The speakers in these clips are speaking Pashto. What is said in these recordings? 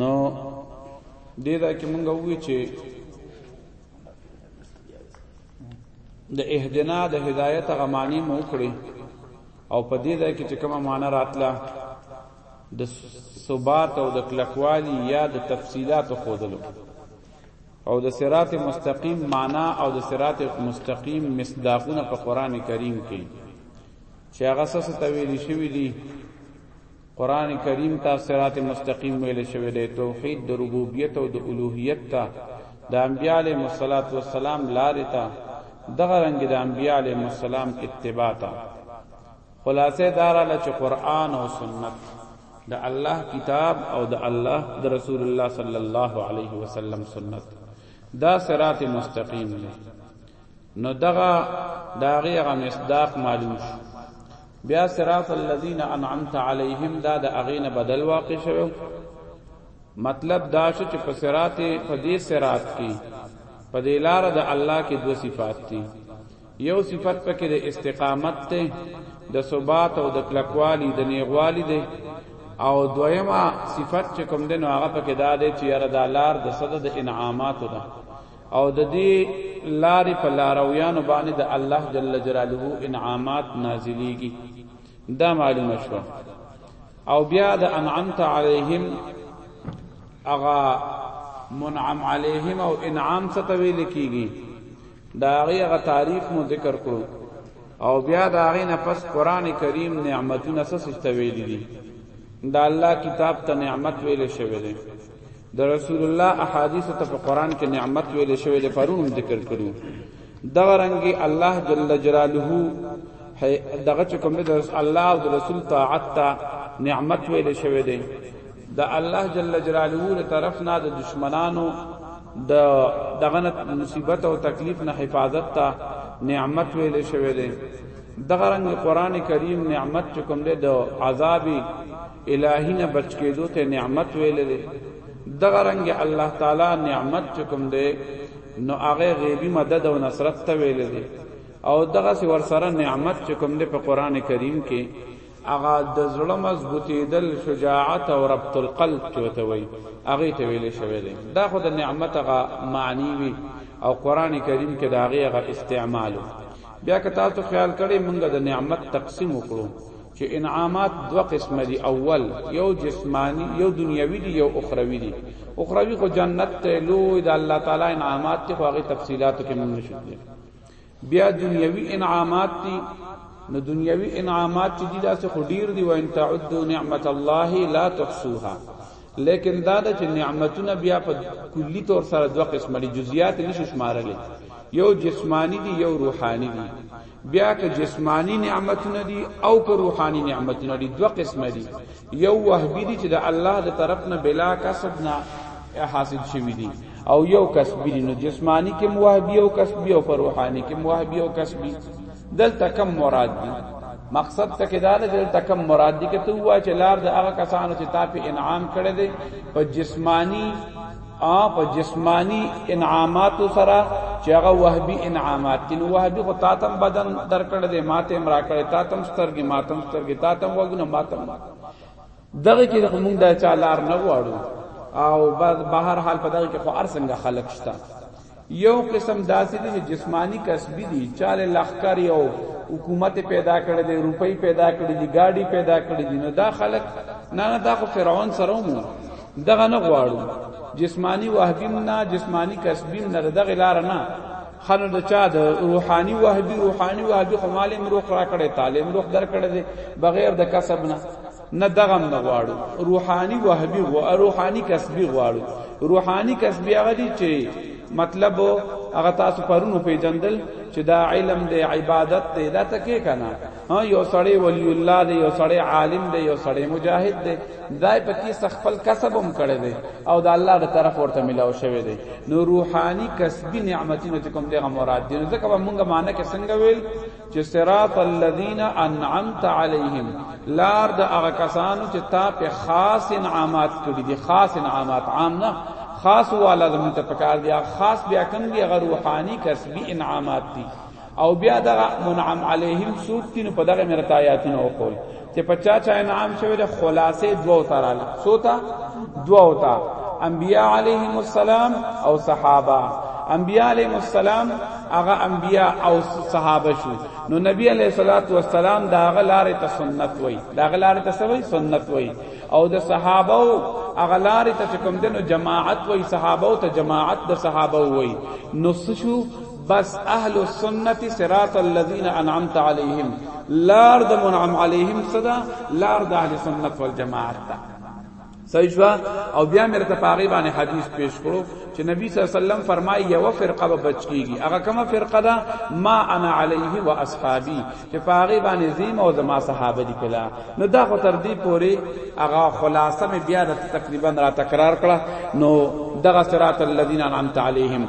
نو دې دا کې مونږ وی چې د اهدنا د هدایت غمانی مو کړی او په دې ځای کې چې کومه معنا راتله د ثبات او د کلکوالی یا د تفصيلات خودلو او د صراط مستقیم معنا او د صراط مستقیم مصداقونه په قران کریم کې چې هغه څه ته ویل شوی دی قرآن کریم ته صراط مستقیم ویل شوی دی، توحید د ربوبیت او د الوهیت ته، د انبیا علیهم الصلوة والسلام لارې ته، دغه رنګ د انبیا علیهم السلام اتباع ته. خلاصه دا راغله چې قرآن او سنت د الله کتاب او د الله د رسول الله صلی الله علیه وسلم سنت دا صراط مستقیم دی. نو دغه داغه هغه مصداق معلوم شو بیا صراط الذین انعمت علیهم دا د اغینه بدل واقع شوه مطلب دا شو چې په صراط په دې صراط کې په دې لار د الله کې دوه صفات دي یو صفت پکې د استقامت ته د ثبات او د کلکوالی د نیغوالی ده او دویمه صفت چې کوم دین هغه پکې دا ده چې یاره د لار د صد د انعامات ده او د دې لارې په لارویانو باندې د الله جل جلاله انعامات نازلیږي دا معلومه شو او بیا د انعمت علیهم اغا منعم علیهم او انعام څه ته ویل کیږي دا غي غ تعریف مو ذکر کړو او بیا دا غي نه پس قران کریم نعمتونه څه څه ته ویل دي دا الله کتاب ته نعمت ویل شوی دی د رسول الله احادیث ته په قران کې نعمت ویل شوی د پرون ذکر کړو دغه رنګي الله جل جلاله دغه چې کوم د الله او د رسول طاعت ته نعمت ویل شوی دی د الله جل جلاله له طرف نه د دشمنانو د دغه مصیبت او تکلیف نه حفاظت ته نعمت ویل شوی دی دغه رنګ قران کریم نعمت چې کوم دی د عذابي الہی نه بچ کېدو ته نعمت ویل دي دغه رنګ الله تعالی نعمت چکم دی نو هغه غیبی مدد او نصرت ته ویل دي او دغه سی ور سره نعمت چکم دی په قران کریم کې هغه د زړه مضبوطی دل شجاعت او ربط القلب چوته وي هغه ته ویل شوی دی دا خو د نعمت هغه معنی وی او قران کریم کې دا هغه استعمال بیا که تاسو خیال کړئ مونږ د نعمت تقسیم وکړو چه انعامات دوه قسمه دی اول یو جسمانی یو دنیاوی دی یو اخروی دی اخروی خو جنت ته لوی د الله تعالی انعامات ته خو هغه تفصیلات کې مونږ نشو بیا دنیوي انعامات دي نو دنیوي انعامات چې دي دا څه خډیر دي وان تعدوا نعمت الله لا تحصوها لیکن دا د نعمتونه بیا په کلی طور سره دوه قسم دي جزئیات نشي شمارل یو جسمانی دي یو روحانی دي بیا که جسمانی نعمتونه دي او که روحاني نعمتونه دي دوه قسمه دي یو وهبي دي چې د الله د طرف نه بلا کسب نه حاصل شوی دي او یو کسبی دي نو جسمانی کې موهبي او کسبی او پر روحاني کې موهبي او کسبی دلته کم مراد دي مقصد ته کې دا ده چې کم مراد دي کې ته وا چې لار د هغه کسانو چې تا په انعام کړی دي په جسمانی ا په جسمانی انعامات سره چې هغه وهبي انعامات دي نو وهبي خو تاتم بدن درکړ دې ماته امرا کړې تاتم سترګې ماتم سترګې تاتم وګنه ماتم دغه کې موږ د چالار نه واړو او بهر حال په دغه کې خو ارسنګ خلق شته یو قسم داسې دي چې جسمانی کسبی دي چاله لخر یو حکومت پیدا کړی دی روپۍ پیدا کړی دی گاډي پیدا کړی دی نو دا خلک نه نه دا خو فرعون سره مو دغه نه غواړو جسمانی وهبیم نه جسمانی کسبیم نه دغه لار نه خنو د چا د روحاني وهبي روحاني وهبي خو مال امروخ را کړي تعلیم روخ در کړي بغیر د کسب نه نه دغم نه غواړو روحاني وهبي غواړو روحاني کسبي غواړو روحاني کسبي هغه دي چې مطلب هغه تاسو پرونو پیجندل چې دا علم دی عبادت دی دا تکې کنه ها یو سړی ولی الله دی یو سړی عالم دی یو سړی مجاهد دی دا پکې سخفل کسب هم کړی دی او دا الله تر طرف ورته ملاو شوی دی نو روحاني کسبي نعمتونه چې کوم دغه مراد دي ځکه موږ معنی کې څنګه ویل چې صراط الذين انعمت عليهم لار د هغه کسانو چې تا په خاص انعامات کړی دي خاص انعامات عام نه خاص والا زمون ته پکار دي خاص بیا کم دي غیر روحاني کسبي انعامات دي او بیا دغه منعم عليهم سوق تین په دغه مرتایاتونه وقول چې په چا چا انعام شوی د خلاصې دوه تراله سوتا دوه تا انبیاء علیهم السلام او صحابه انبیاء علیهم السلام هغه انبیاء او صحابه شو نو نبی علیہ الصلوۃ والسلام دا هغه لارې ته سنت وای دا هغه لارې ته سوي سنت وای او د صحابه هغه لارې ته کوم دنو جماعت وای صحابه او ته جماعت د صحابه وای نو شو بس اهل السنت صراط الذين انعمت عليهم لار د منعم عليهم صدا لار د اهل سنت والجماعت تا صحیح شو او بیا مرته پاغي باندې حدیث پیش کړو چې نبی صلی الله علیه وسلم فرمایي یو فرقه به بچ کیږي هغه کومه فرقه ده ما انا علیه و اصحابي چې پاغي باندې زیم او زما صحابه دي کلا نو دا خو تر دې پوري هغه خلاصه مې بیا تقریبا را تکرار کړه نو دغه صراط الذین انعمت علیهم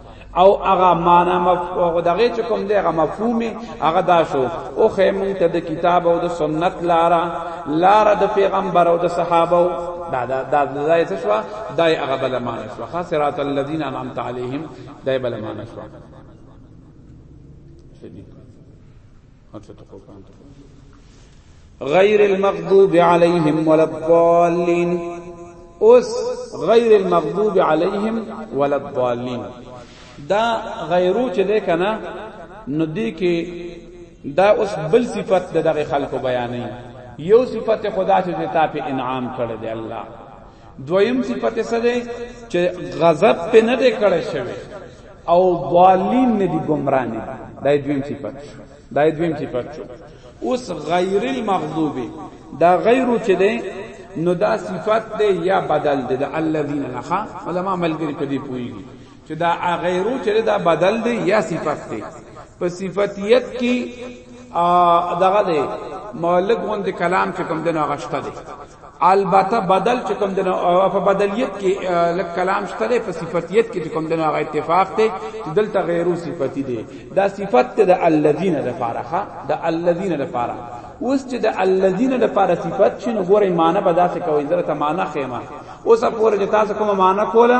او هغه معنا مفهوم دغه چې کوم دی هغه مفهومي هغه دا شو او خیمون ته د کتاب او د سنت لارا لارا د پیغمبر او د صحابه دا دا دا دا څه شو دا هغه بل معنا شو خاصرات الذين انعمت عليهم دا بل معنا شو غیر المغضوب علیهم ولا الضالین اوس غیر المغضوب علیهم ولا الضالین دا غیرو چې ده کنه نو دی کې دا اوس بل صفت دغه خلکو بیانې یو صفت خدا چې ته په انعام کړی دی الله دویم صفت یې څه دی چې غضب په نه دی کړی شوی او ضالین نه دي ګمراه نه دي دا دویم صفت شو دا دویم صفت شو اوس غیر المغضوب دا غیرو چې دی نو دا صفت دی یا بدل دی د الذین نخا علما ملګری په دې پویږي چې دا غیرو چې دا بدل دی یا صفت دی په صفتیت کې دغه دی مالک غوند کلام چې کوم دنو غشته دی البته بدل چې کوم دنو په بدلیت کې لک کلام شته دی په صفتیت کې چې کوم دنو غ اتفاق دی چې دلته غیرو صفتی دی دا صفت ته د الذین لپاره ښه د الذین لپاره اوس چې د الذین لپاره صفت شنو ګوره معنی به داسې کوي درته معنی خېمه اوس پورې چې تاسو کومه معنا کوله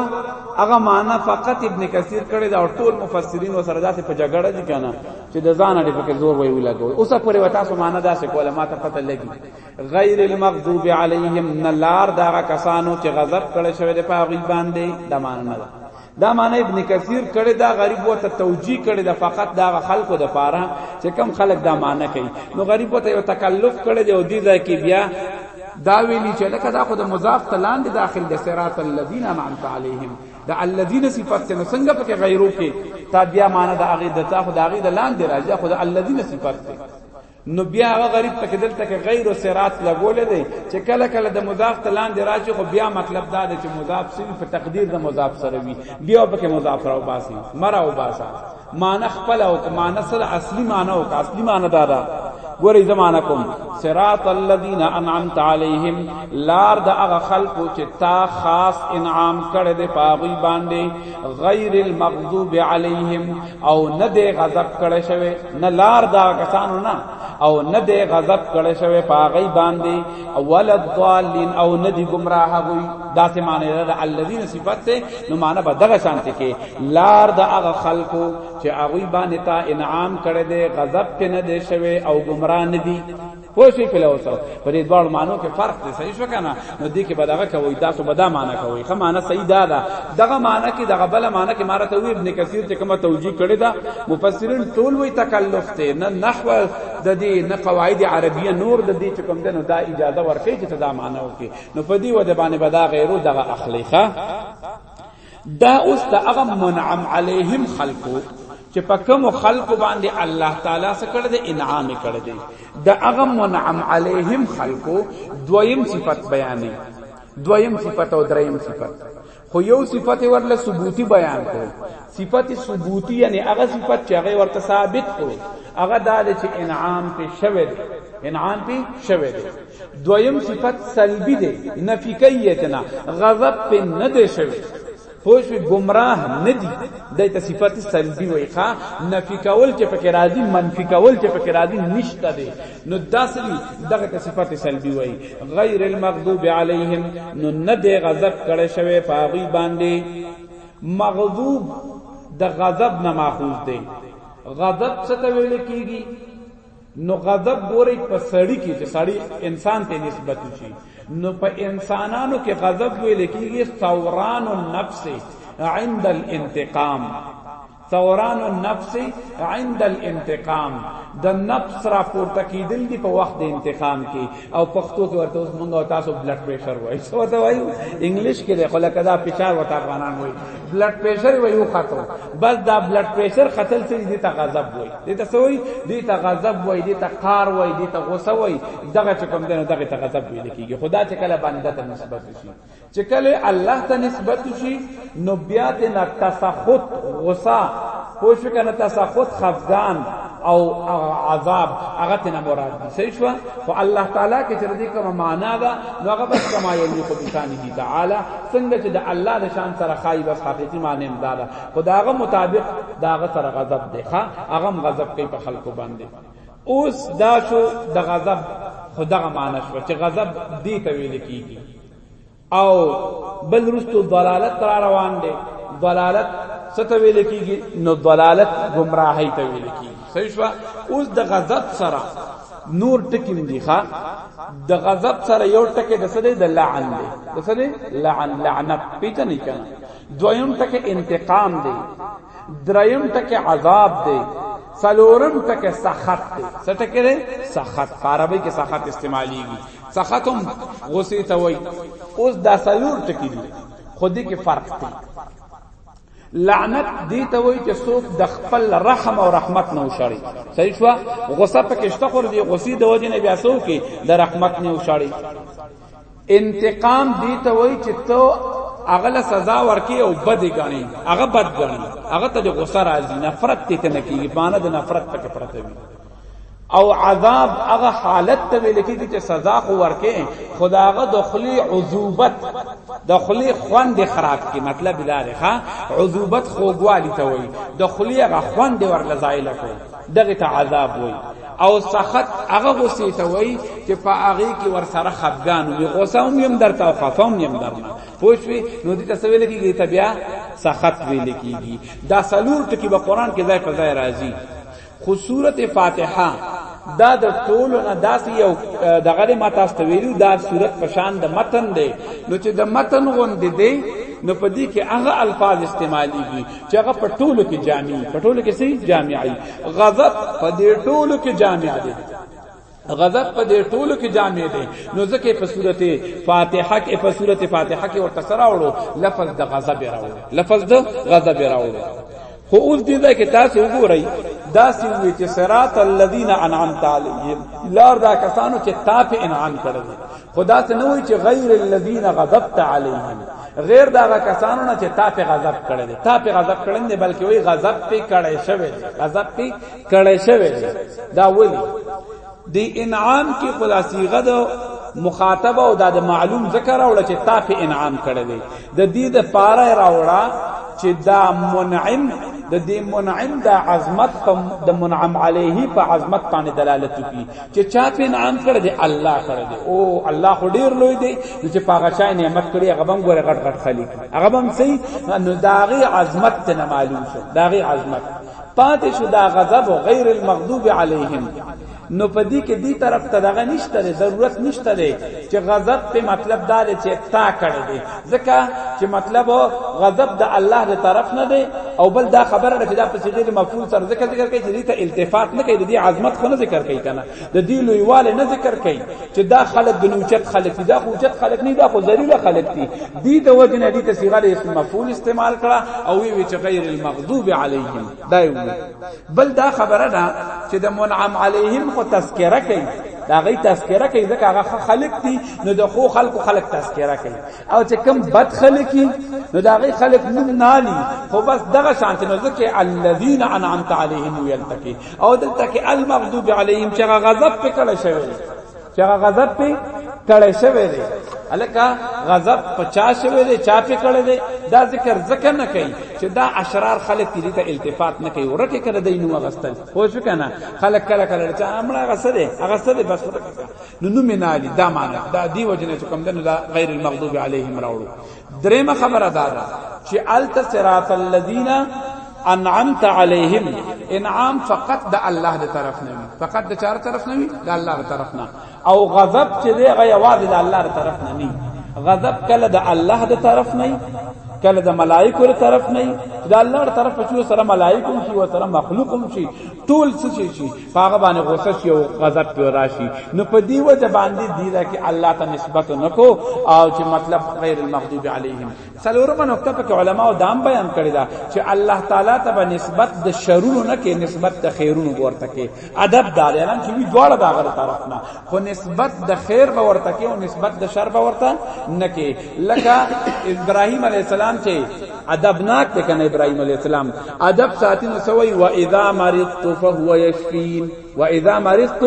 هغه معنا فقط ابن کثیر کړی دا ټول مفسرین او سره داسې په جګړه دي کنه چې د ځان اړې پکې زور وی ولګوي اوس پورې وتا سو معنا داسې کوله ما ته پته لګي غیر المغضوب علیهم نلار دا کسانو چې غضب کړي شوی د پاغي باندې د معنا نه دا معنی ابن کثیر کړي دا غریب وته توجیه کړي دا فقط دا خلکو د پاره چې کم خلک دا معنی کوي نو غریب وته یو تکلف کړي دی او دې ځای کې بیا دا ویلی چې لکه دا خو د مضاف تلان دی داخل د صراط الذین انعمت علیهم دا الذین صفات څنګه څنګه پکې غیرو کې تا بیا معنی دا هغه د تا خو دا هغه د لاندې راځي خو د الذین صفات دی نو بیا هغه غریب پکې دلته کې غیر صراط لګول دی چې کله کله د مضاف ته لاندې راځي خو بیا مطلب دا دی چې مضاف سوی په تقدیر د مضاف سره وي بیا پکې مضاف راو باسي مرا او باسا معنی خپل او معنی سره اصلي معنی او اصلي معنی دا ده ګورې زمانہ کوم صراط الذین انعمت علیہم لار د هغه خلق چې تا خاص انعام کړې د پاغي باندې غیر المغضوب علیہم او نه دی غضب کړی شوی نه لار دا کسانو نه او نه دی غضب کړی شوی پاغی باندې او ولد ضالین او نه دی گمراه غوی دا سه معنی دا الذین صفات سے نو معنی به دغه شانته کې لار دا هغه خلقو چې هغه باندې تا انعام کړی دی غضب ته نه دی شوی او گمراه نه دی پوه شئ په لوسو په دې دوړ مانو کې فرق دی صحیح شو کنه نو دې کې بدغه کوي تاسو بدا معنا کوي خه معنا صحیح دا ده دغه معنا کې دغه بل معنا کې مارته وی ابن کثیر چې کومه توجیه کړی دا مفسرین ټول وی تکلف ته نه نحو د دې نه قواعد عربیه نور د دې چې کوم ده نو دا اجازه ورکړي چې دا معنا وکړي نو په دې وجه باندې بدا غیرو دغه اخلیخه دا اوس د هغه منعم علیهم خلقو چې په کوم خلقو باندې الله تعالی سره کړ د انعام کړ دی د هغه منعم علیهم خلقو دویم صفت بیانې دویم صفت او دریم صفت خو یو صفت ورله ثبوتی بیان کړو صفت ثبوتی یعنی هغه صفت چې هغه ورته ثابت کړو هغه دا چې انعام په شوه انعام په شوه دویم صفت سلبی دی نفی کوي اتنا غضب په نه دی شوی پوه شو گمراه نه دی د صفت سلبی وای ښا نفی کول چې پکې راځي منفی کول چې پکې راځي نشته دی نو داسلی دغه صفت سلبی وای غیر المغضوب علیهم نو نه دی غضب کړي شوی پاغي باندې مغضوب د غضب نه ماخوذ دی غضب څه ته ویل کیږي نو غضب ګوري په سړی کې چې سړی انسان ته نسبت شي نو په انسانانو کې غضب ویل کېږي ثوران النفس عند الانتقام ثوران النفس عند الانتقام د نفس را پورته کیدل دی په وخت د انتقام کې او پښتو کې ورته اوس مونږ او تاسو بلډ پريشر وایي څه ورته وایي انګلیش کې دی خو لکه دا فشار ورته افغانان وایي بلډ پريشر وایي او خاطر بس دا بلډ پريشر قتل سي دي ته غضب وایي دي ته څه وایي دي ته غضب وایي دي ته قار وایي دي ته غوسه وایي دغه چې کوم دنه دغه ته غضب ویل کیږي خدا چې کله باندې ته نسبت شي چې کله الله ته نسبت شي نو بیا د نه تسخط غصه پوه شو کنه تسخط خفقان او عذاب هغه ته مراد دي صحیح شو خو الله تعالی کې چې دې کوم معنا ده نو هغه بس کما یو خو بشانه تعالی څنګه چې د الله د شان سره خای بس حقيقي معنی هم ده خداغه مطابق داغه سره غضب دی ښا هغه غضب کوي په خلکو باندې اوس دا شو د غضب خو دغه معنی شو چې غضب دې ته ویل کیږي او بل رستو ضلالت را روان دي ضلالت ست ویل کیږي نو ضلالت گمراهی ته ویل کیږي صحیح شو اوس د غضب سره نور ټکیم دی ښا د غضب سره یو ټکه د سره د لعن دی د سره لعن لعنت پیته نه کنه دویم ټکه انتقام دی دریم ټکی عذاب دی څلورم ټکی سخط دی څه ټکی دی سخط په عربی کې سخط استعمالیږي سخط هم غصې ته وایي اوس دا څلور ټکی دي خو دې کې فرق دی لعنت دی ته وای چې څوک د خپل رحم او رحمت نه وشړي صحیح شو غصه پکې شته خور دی غصې د وجه نه بیا څوک د رحمت نه وشړي انتقام دی ته وای چې ته هغه له سزا ورکې او بد غني هغه بد غني هغه ته غوسه راځي نفرت ته نه کیږي باندې د نفرت پکې پرته وي او عذاب هغه حالت ته ویل کیږي چې سزا خو ورکې خداغه د خلی عذوبت د خلی خوند خراب کی مطلب دا دی ښا عذوبت خوګوالی ته وای د خلی هغه خوند ورلزایل کو دغه ته عذاب وای او سخت هغه غصه ته وای چې په هغه کې ور سره خفګان وي غصه هم يم درته او خفه هم يم درته پوښوي نو دې تاسو ویل کېږي ته بیا سخت ویل کېږي دا سلور ټکی به قران کې ځای پر ځای راځي خو سوره فاتحه دا د ټول نه داس یو دغه ما تاسو ته ویلو دا صورت پشان د متن دی نو چې د متن غوندې دی نو په دې کې هغه الفاظ استعماليږي چې هغه په ټولو کې جامع په ټولو کې سي جامعي غضب په دې ټولو کې جامع دي غضب په دې ټولو کې جامع دي نو ځکه په سورته فاتحه کې په سورته فاتحه کې ورته سره وړو لفظ د غضب راوړو لفظ د غضب راوړو خو اوس دې دا کې تاسو وګورئ دا سوي چې صراط الذين انعمت عليهم لار دا کسانو چې تا په انعام کړل خدا ته نه وی چې غیر الذین غضبت علیهم غیر دا غا کسانو نه چې تا په غضب کړی دی تا په غضب کړی دی بلکې وی غضب په کړی شوی دی غضب په کړی شوی دی دا ولی دی انعام کې خلاصیغه ده مخاطب او دا د معلوم ذکر او چې تا په انعام کړی دی د دې د پاره راوړه چې دا منعم د دې منعم د عظمت د منعم علیه په عظمت باندې دلالت کوي چې چا په انعام کړی دی الله کړی دی او الله خو ډیر لوی دی چې په هغه چا نعمت کړی هغه بم ګوره غټ غټ خلی هغه بم سي نو داغي عظمت ته نه معلوم شو داغي عظمت پاتې شو دا غضب غیر المغضوب علیهم نو پدې کې دی طرف ته دغه نشته ضرورت نشته چې غضب په مطلب دا چې تا کړی دی ځکه چې مطلب غضب د الله د طرف نه دی او بل دا خبره ده چې دا په صيغه مفعول سره ذکر ذکر کوي چې دې ته التفات نه کوي دې عظمت خو نه ذکر کوي کنه د دې لویواله نه ذکر کوي چې دا خلق د نوچت خلق دي دا خو چت خلق نه دا خو ذلیل خلق دي دې د وجه نه دې ته صيغه د اسم مفعول استعمال کړه او وی چې غیر المغضوب علیهم دا یو بل دا خبره ده چې د منعم علیهم خو تذکره کوي دا غي تذکره کوي ځکه هغه خلق دي نو د خو خلق خلق تذکره کوي او چې کم بد خلق نو دا غي خلق نوم نالي خو بس دغه شانت نو ځکه الذين انعمت عليهم يلتقي او دلته کې المغضوب عليهم چې غضب پکړه شوی چې هغه غضب په کړه شوی دی الکه غضب 50 شوی دی چا په کړه دی دا ذکر ذکر نه کوي چې دا اشرار خلک دې ته التفات نه کوي ورکه کړه دی نو غستل خو شو کنه خلک کړه کړه چې امړه غسره هغه سره بس نو نو مینالي دا معنا دا دی وجنه چې کوم دنه غیر المغضوب علیهم راوړو درېمه خبره دا ده چې الت صراط الذين انعمت عليهم انعام فقط د الله د طرف نه وي فقط د چار طرف نه وي د الله د طرف نه او غضب چې دی غي واز د الله د طرف نه نه غضب کله د الله د طرف نه کله د ملائکو له طرف نه دا الله تر طرف چې سره ملائکه شي او سره مخلوق شي ټول څه شي هغه باندې غوسه شي او غضب پر راشي نو په دی وجه باندې دی دا کې الله ته نسبت نکو او چې مطلب غیر المغضوب علیهم څلورمه نقطه په علماء دام بیان کړی دا چې الله تعالی ته به نسبت د شرونو نه کې نسبت د خیرونو ورته کې ادب دار اعلان چې وی دواړه دا غره طرف نه خو نسبت د خیر به ورته کې او نسبت د شر به ورته نه کې لکه ابراهیم علی السلام چې ادبناک ته کنه ابراهیم علی السلام ادب ساتي نو سوي و اذا مرضت فهو يشفين و اذا مرضت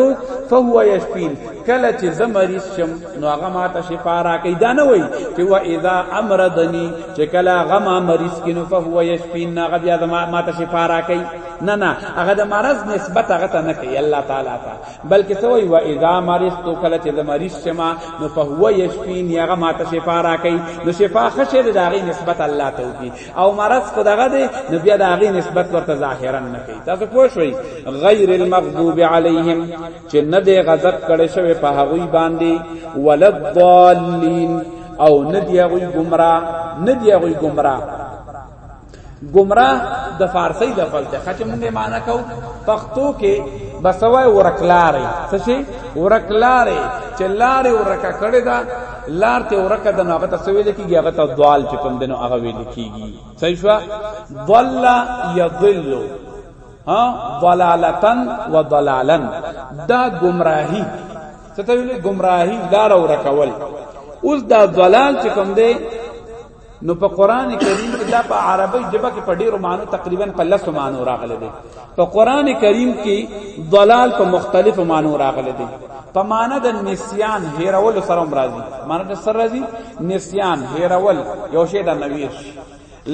فهو يشفين کله چې زه مریض شم نو هغه ماته شفا راکړي دا نه وای چې و اذا امرضني چې کله هغه ما مریض کینو فهو يشفين هغه بیا ماته شفا راکړي نه نه هغه د مرض نسبت هغه ته نه کوي الله تعالی ته بلکې څه وایي واذا مرضت کله چې د مریض شما نو په هو یشفین هغه ماته شفا راکړي نو شفا خشه د هغه نسبت الله ته وکي او مرض خو دغه دی نو بیا د هغه نسبت ورته ظاهرا نه کوي تاسو پوه شئ غیر المغضوب علیهم چې نه دی غضب کړي شوی په هغه باندې ولضالین او نه دی هغه گمراه نه دی هغه گمراه گمراه د فارسی د فل ته چې مونږه معنا کو پښتو کې بسوای ورکلارې څه شي ورکلارې چې لارې ورکه کړې ده لار ته ورکه د ناغه ته سویل کیږي هغه ته دوال چې کوم دنو هغه ویل کیږي صحیح شو ضل یضل ها ضلالتن و ضلالن دا گمراهی څه ته ویل گمراهی لار ورکول اوس دا ضلال چې کوم دی نو په قران کریم کې دا په عربی ژبه کې په ډیرو معنی تقریبا په لسو معنی راغلي دي په قران کریم کې ضلال په مختلفو معنی راغلي دي په معنی د نسیان هیرول سره مرضی معنی د سر راضی نسیان هیرول یو شی د نویش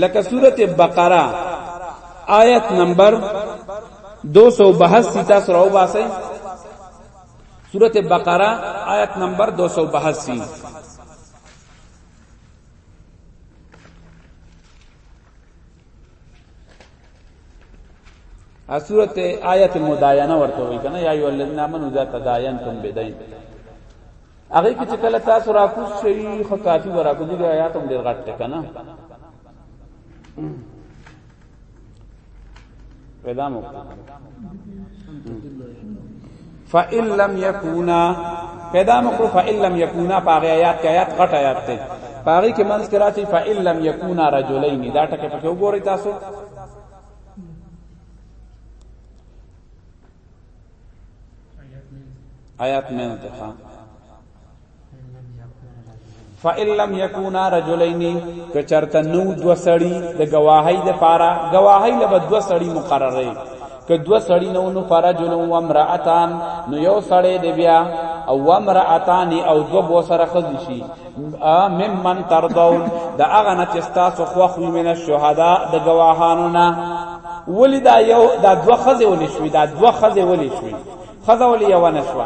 لکه سوره بقره آیت نمبر 282 تاسو راو باسه سوره بقره آیت نمبر 282 ا سورته آیت مداینه ورته وی کنه یا ایو الذین آمنوا اذا تداینتم بدین هغه کې چې کله تاسو راکوس شي خو کافي وراکو دي آیات هم ډیر غټ کنه پیدا مو فإن لم يكونا پیدا مو کړو فإن لم يكونا پاغه آیات کې آیات غټ آیات ته پاغه کې منځ کې راځي فإن لم يكونا رجلين دا ټکه په وګورئ تاسو آیات مې نه ته فإن لم يكونا رجلين کچرته نو دو سړی د گواهی د پاره گواهی لبد دو سړی مقرره که دو سړی نو نو فرجل و امرأتان نو یو سړی دی بیا او امرأتان او دو بو سره خزی شي ممن ترضون د اغه نه چستا سو خو خو من الشهدا د گواهانو نه ولی دا یو دا دو خزی ولی شوی دا دو خزی ولی شوی خزه ولی یو نه شوی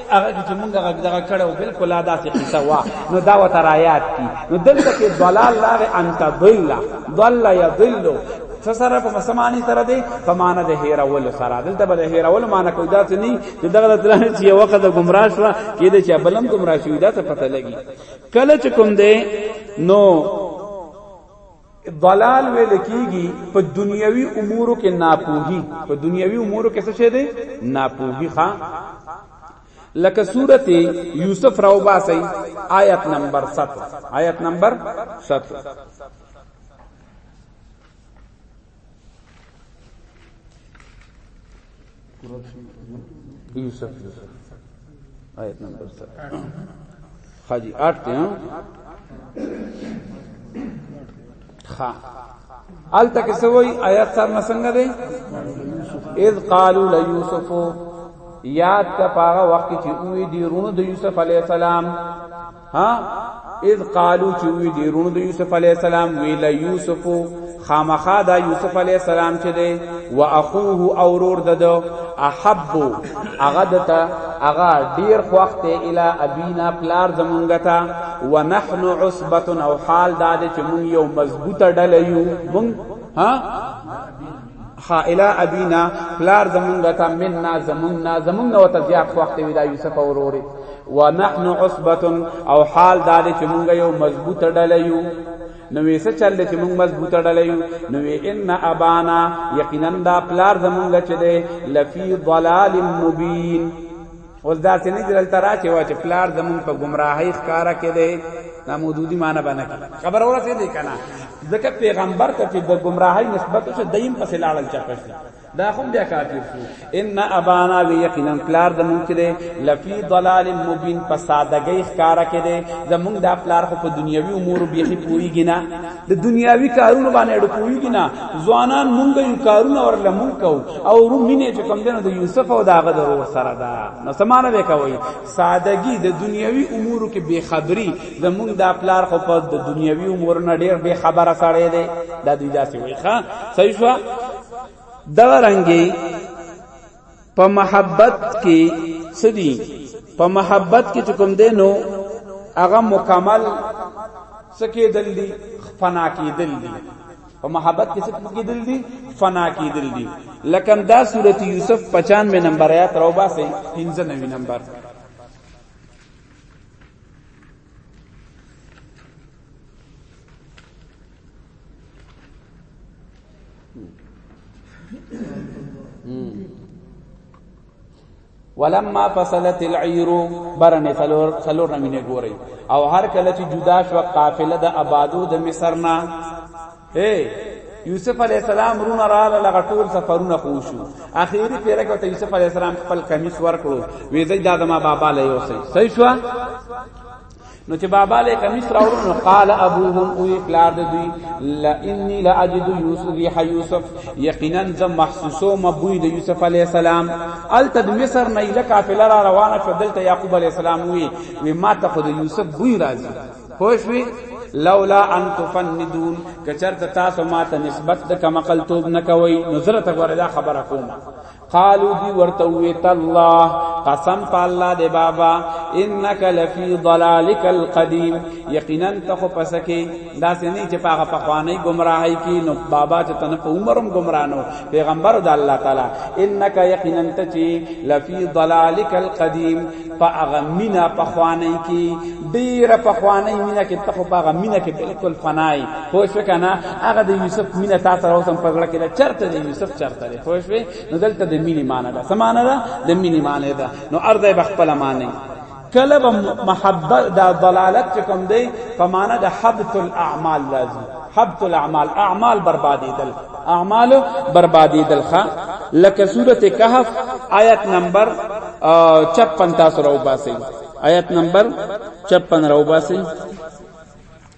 هغه کې چې مونږ هغه دغه کړو بالکل ادا سي قصه وا نو دا وته رايات کی نو دلته کې ضلال لا انت ضل ضل يضل څه سره په مسمانی سره دی په معنا د هیرول سره دلته به د هیرول معنا کوي دا څه نه چې دغه تلانه چې یو وخت د گمراه شو کې د چې بلم گمراه شوی دا څه پته لګي کله چې کوم دی نو ضلال ویل کیږي په دنیوي امورو کې ناپوهي په دنیوي امورو کې څه شه دی ناپوهي ښا لکه سورته یوسف راو باسي آیت نمبر 7 آیت نمبر 7 یوسف یوسف آیت نمبر 7 خاجی 8 ته ها خا ال تک سوئی آیات سر نہ سنگ دے اذ قالوا ليوسف یاد کا پاغه وخت چې اوې دی رونو د یوسف علی السلام ها اذ قالو چې وی دی رونو د یوسف علی السلام ویل یوسف خامخا دا یوسف علی السلام چې دی و اخوه اورور ددو احب هغه دته هغه ډیر خوخت اله ابینا پلار زمونږ ته ونحن عصبه او حال دا چې مونږ یو مضبوطه ډله یو مونږ ها خائلا ابینا پلار زمونږ ته مننا زمونږ نه زمونږ نه وته زیات وخت وی دا یوسف اوروري ونحن عصبه او حال دار چې مونږ یو مضبوط ډله یو نو ویسه چل چې مونږ مضبوط ډله یو نو ان ابانا یقینا دا پلار زمونږ چې دی لفی ضلال مبین اوس دا سینې دل ترا چې وا چې پلار زمون په گمراهی ښکارا کې دی دا مودودی معنی باندې خبر اورا سي دی کنه ځکه پیغمبر ته چې د گمراهی نسبت شه دیم پس لاړل چا پښه دا هم بیا کافر شو ان ابانا یقینا پلار د مونږ کړي لفی ضلال مبین په سادهګۍ ښکارا کړي زمونږ دا پلار خو په دنیوي امور به یې پوریږي نه د دنیاوی کارونو باندې اړه کوي نه ځوانان مونږ یو کارونه ورله مونږ کو او رو مینه چې کوم دنه د یوسف او داغه درو سره دا نو سمانه به کوي سادگی د دنیاوی امور کې بے خبری د مونږ د خپلار خو په د دنیاوی امور نه ډیر بے خبره سړی دی دا دوی داسې وای ښا صحیح شو دا رنګي په محبت کې سدي په محبت کې چې کوم دینو هغه مکمل سکه دل دي فنا کې دل دي په محبت کې سکه کې دل دي فنا کې دل دي لکه دا سورته یوسف 95 نمبر آیات راو باسي 95 نمبر ولما فصلت العير برن فلور فلور نمینه ګوري او هر کله چې جدا شو قافله د آبادو د مصر نه اے یوسف علی السلام رونه رااله لغه ټول سفرونه خوشو اخیری پیره کوته یوسف علی السلام خپل کمیس ورکړو وې زید د ما بابا له یو صحیح صحیح شو نو چې بابا له کمیس راوړو نو قال ابوهم او اقلار د دوی لا انی لا اجد یوسف ریح یوسف یقینا ز محسوسو مبوی د یوسف علی السلام ال تد مصر نه لکا فلر روانه فدلت یعقوب علی السلام وی و ما ته خود یوسف بوی راځي خوشوی لولا ان تفندون کچرت تاسو ما ته نسبت د کمقل توب نکوي نظر ته غره دا خبره کومه قالو دی ورته وی تالله قسم په الله دی بابا انک لفی ضلالک القدیم یقینا ته خو پسکی دا سنی چې پاغه پخوانی گمراهی کی نو بابا چې تنه په عمرم گمرانو پیغمبر د الله تعالی انک یقینا ته چې لفی ضلالک القدیم پاغه مینا پخوانی کی ډیر پخوانی مینا کې ته خو پاغه مینا کې بالکل فنای خو شو کنه هغه د یوسف مینا تاسو راوسم پګړه کې چرته د یوسف چرته پوه شوې نو دلته د مینې معنی ده څه معنی ده د مینې معنی ده نو هر ځای به خپله معنی کله به محبت دا ضلالت چې کوم دی په معنی د حبط الاعمال راځي حبط الاعمال اعمال بربادېدل اعمال بربادېدل ښه لکه سورت کهف آیت نمبر 56 تاسو راوباسئ آیت نمبر 56 راوباسئ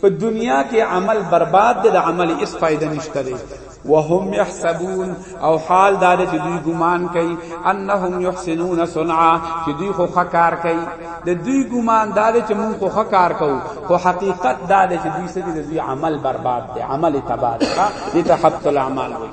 په دنیا کې عمل برباد دی د عمل هیڅ فائدہ نشته دی وهم يحسبون او حال دا چې دوی ګمان کوي انهم يحسنون صنعا چې دوی خو خکار کوي د دوی ګمان دا چې مونږ خو خکار کوو خو حقیقت دا چې دوی سړي د دوی عمل برباد دی عمل تباہ دی دې ته حبط الاعمال وایي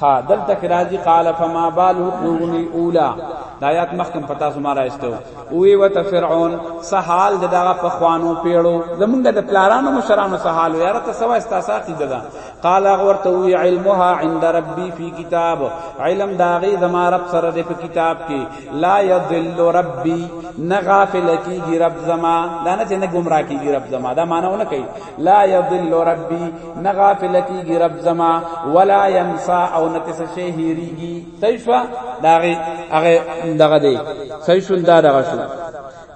خا دلته کې راځي قال فما بال حقوقني اولا د آیات مخکم پتا سو مارا استو وی وت فرعون سحال دغه په خوانو پیړو زمونږ د پلارانو مشرانو سحال یاره ته سوا استاساتی دغه قال ورته وی علمها عند ربي في كتاب علم داغي زما رب سره د کتاب کې لا يضل ربي نه غافل کیږي رب زما دا نه چې نه گمراه کیږي رب زما دا معنی ونه کوي لا یضل ربی نه غافل کیږي رب زما ولا ينسى او نه کس شي هیریږي صحیح داغه هغه دغه دی صحیح شو دا دغه شو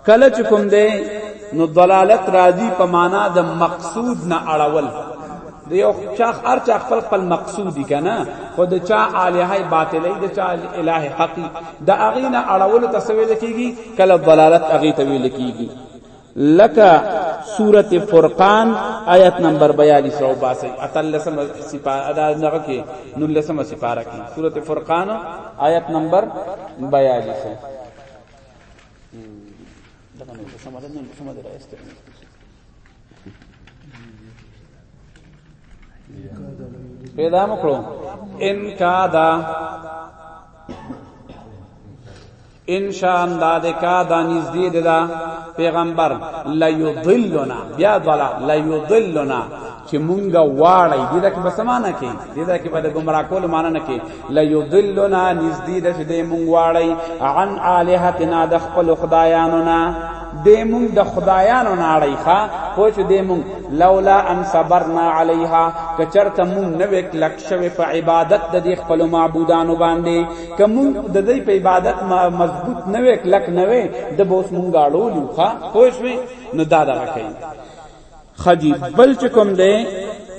کله چې کوم دی نو ضلالت راضی په معنا د مقصود نه اړول د یو شاخ هر چا خپل خپل مقصودی کنه خود چا الہ باطلی د چا الہ حقی د اغینا اړول تسویل کیږي کله ضلالت اغی تویل کیږي لکه سورت فرقان آیت نمبر 42 او باسی اتلسم سپاره دا دغه کې نلسم سپاره کې سورت فرقان آیت نمبر 42 دغه نو سماده نو سماده راځته پیدا مکړو ان کا دا ان شاء الله د کا د نږدې ده دا پیغمبر لا یضلنا بیا ضلا لا یضلنا چې مونږه واړی دې دا کې بس معنا کې دې دا کې بده گمراه کول معنا نه کې لا یضلنا نږدې ده چې دې مونږ واړی عن الہتنا د خپل خدایانو نه دې مونږ د خدایانو نه اړی ښا خو چې دې مونږ لولا ان صبرنا علیها کچرته مون نو کلک شوی په عبادت د دې خپل معبودانو باندې که مونږ د دې په عبادت مضبوط نه وې کلک نه وې د بوس مونږ اړو لیو ښا پوه شوې نو دا دغه کوي خجی بل چکم دے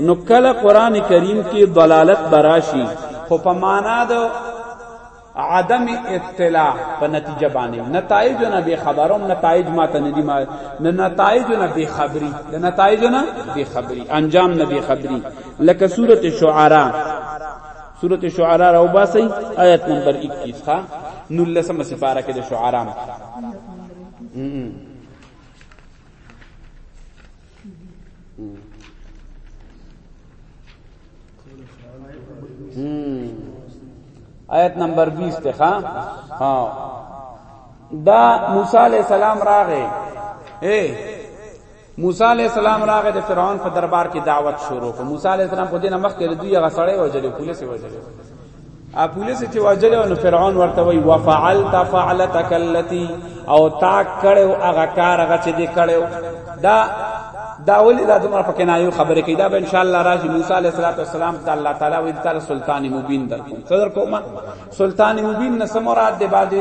نو کله قران کریم کې ضلالت براشي خو په معنا د عدم اطلاع په نتیجه باندې نتایج نه به خبروم نتایج ماته ندی ما نه نتایج نه به خبری د نتایج نه به خبری انجام نه به خبری لکه سوره شعراء سورت شعراء راو باسی آیت نمبر 21 ښا نو لسمه سپاره کې د شعراء آیت نمبر 20 ته ښا ها دا موسی علیہ السلام راغې اے موسی علیہ السلام راغه د فرعون په دربار کې دعوت شروع کړ موسی علیہ السلام په دینه مخ کې دوی هغه سړی وجلې پولیس وجلې ا پولیس چې وجلې نو فرعون ورته وی وفعلت فعلتک التي او تا کړو هغه کار هغه چې دې کړو دا دا ولې دا دمر پکې نه یو خبره کیدا به ان شاء الله راشي موسی علیه السلام ته الله تعالی وی تعالی سلطان مبین در کوم صدر کومه سلطان مبین نه سمورات دی باندې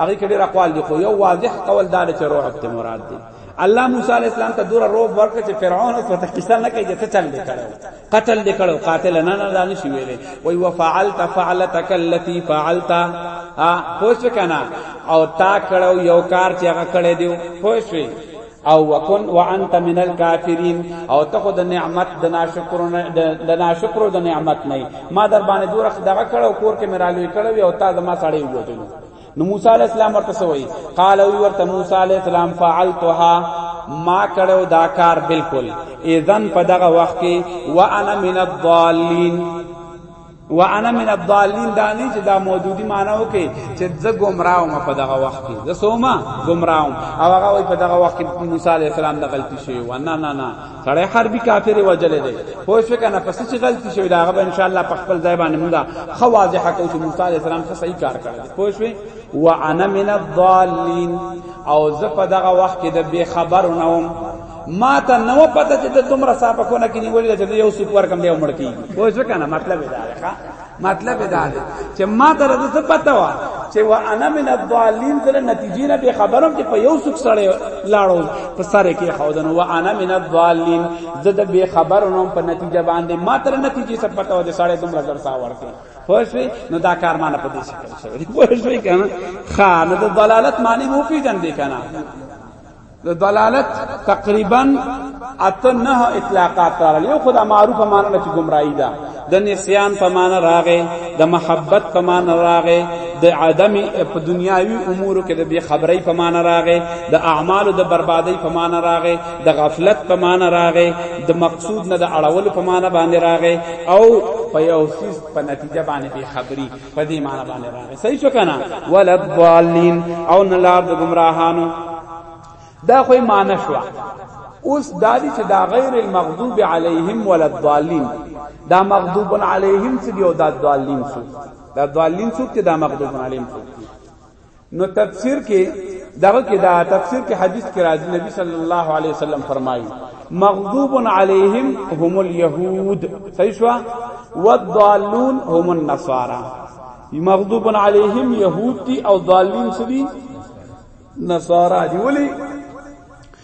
هغه کې ډیر اقوال دي خو یو واضح قول دار چې روح ته مراد دی الله موسی علیہ السلام ته دور روب ورکړ چې فرعون اوس ته قصه نه کوي چې چل وکړو قتل وکړو قاتل نه نه دانش ویلې وای وفعلت فعلتك التي فعلت ا پوښ کنا او تا کړو یو کار چې هغه کړې دیو پوښ او وکن وانت من الكافرین او ته خود نعمت د ناشکر د ناشکر د نعمت نه ما در باندې دور دغه کړو کور کې مرالوي کړو او تا زما سړی وګټلو نو موسی علی السلام ورته سوئی قال وی ورته موسی علی السلام فعلتها ما کړو دا کار بالکل اذن په دغه وخت کې وانا من الضالین وانا من الضالین دا نه چې دا موجودی معنی وکي چې زه گمراهم په دغه وخت کې زه سوما گمراهم او هغه په دغه وخت کې موسی علی السلام د غلطی شوی و نه نه نه سړی حربي کافر وجلې دی خو شو کنه پس چې غلطي شوی دا غو ان شاء الله په خپل ځای باندې مونږه خو واضح کو چې موسی عليه السلام څه صحیح کار کړی خو شو وانا من الضالين او زه په دغه وخت کې د بے خبر نه وم ما ته نو پته چې د دومره صاحب کو نه کې نیولې چې یو سپور کم دی عمر کې خو شو کنه مطلب دا ښه مطلب دا دی چې ما ته د څه پته و چې و انا من الضالین سره نتیجې نه به خبرم چې په یو څوک سره لاړو په سره کې خودن و انا من الضالین زه د به خبرونو په نتیجه باندې ما ته نتیجې څه پته و چې سړی دومره در سا ورته پوښوي نو دا کار معنی په دې شکل شوی پوښوي کنه خا نو د ضلالت معنی مو پیژندې کنه د دلالت تقریبا اته نه اطلاقات راغلي یو خدای معروف معنا نه چې گمراهی ده د نسیان په معنا راغې د محبت په معنا راغې د عدم په دنیاوی امور کې د بی خبرۍ په معنا راغې د اعمال د بربادۍ په معنا راغې د غفلت په معنا راغې د مقصود نه د اړول په معنا باندې راغې او په یو سیس په نتیجه باندې بی خبري په دې معنی باندې راغی صحیح شو کنه ولضالین او نه لار د گمراهانو دا خو معنی شو اوس دادی چې دا غیر المغضوب علیهم ولا الضالین دا مغضوب علیهم څه دی او دا ضالین څه دا ضالین څه دی دا مغضوب علیهم څه نو تفسیر کې دغه کې دا تفسیر کې حدیث کې راځي نبی صلی الله علیه وسلم فرمایي مغضوب علیهم هم اليهود صحیح شو والضالون هم النصارى مغضوب علیهم یهود دي او ضالین سدي نصارا دي ولی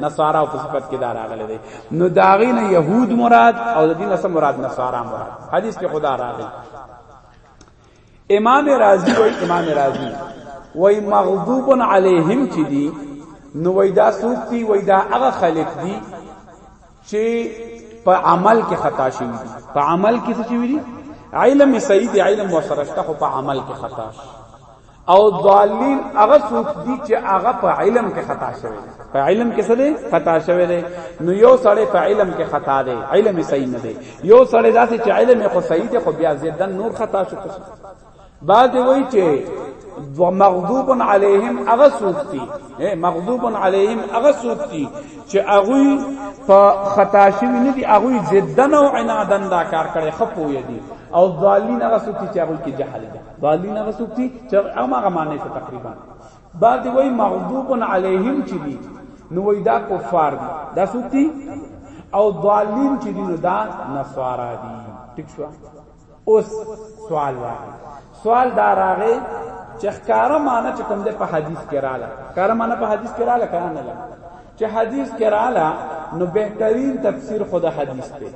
نصارا په صفت کې دا راغلي دي نو داغي نه يهود مراد او د دین سم مراد نصارا مراد حدیث کې خدا راغلي امام رازی وای امام رازی وای مغضوب علیهم چې دي نو وای دا سوق دي وای دا هغه خلق دي چې په عمل کې خطا شوی دي په عمل کې څه شوی دي علم سید علم وسرشته په عمل کې خطا شوی او ضالین هغه څوک دي چې هغه په علم کې خطا شوی دی په علم کې څه دی خطا شوی دی نو یو سړی په علم کې خطا دی علم یې صحیح نه دی یو سړی داسې چې علم یې خو صحیح دی خو بیا زیاده نور خطا شو بعد وایي چې و مغضوب علیهم هغه څوک دي مغضوب علیهم هغه څوک دي چې هغه په خطا شوی نه دي هغه زیاده نو عنادن دا کار کړي خپوی دي او ضالین هغه څوک چې هغه کې جهل دي ضالین هغه څوک دي چې هغه معنی ته تقریبا بعد وای مغضوب علیهم چې دي نو وای دا کفار دي دا څوک دي او ضالین چې دي نو دا نصارا دي ټیک شو اوس سوال راغی سوال دا راغی چې ښکارا معنی چې کوم ده په حدیث کې رااله ښکارا معنی په حدیث کې رااله کړه نه چې حدیث کې رااله نو بهترین تفسیر خود حدیث ته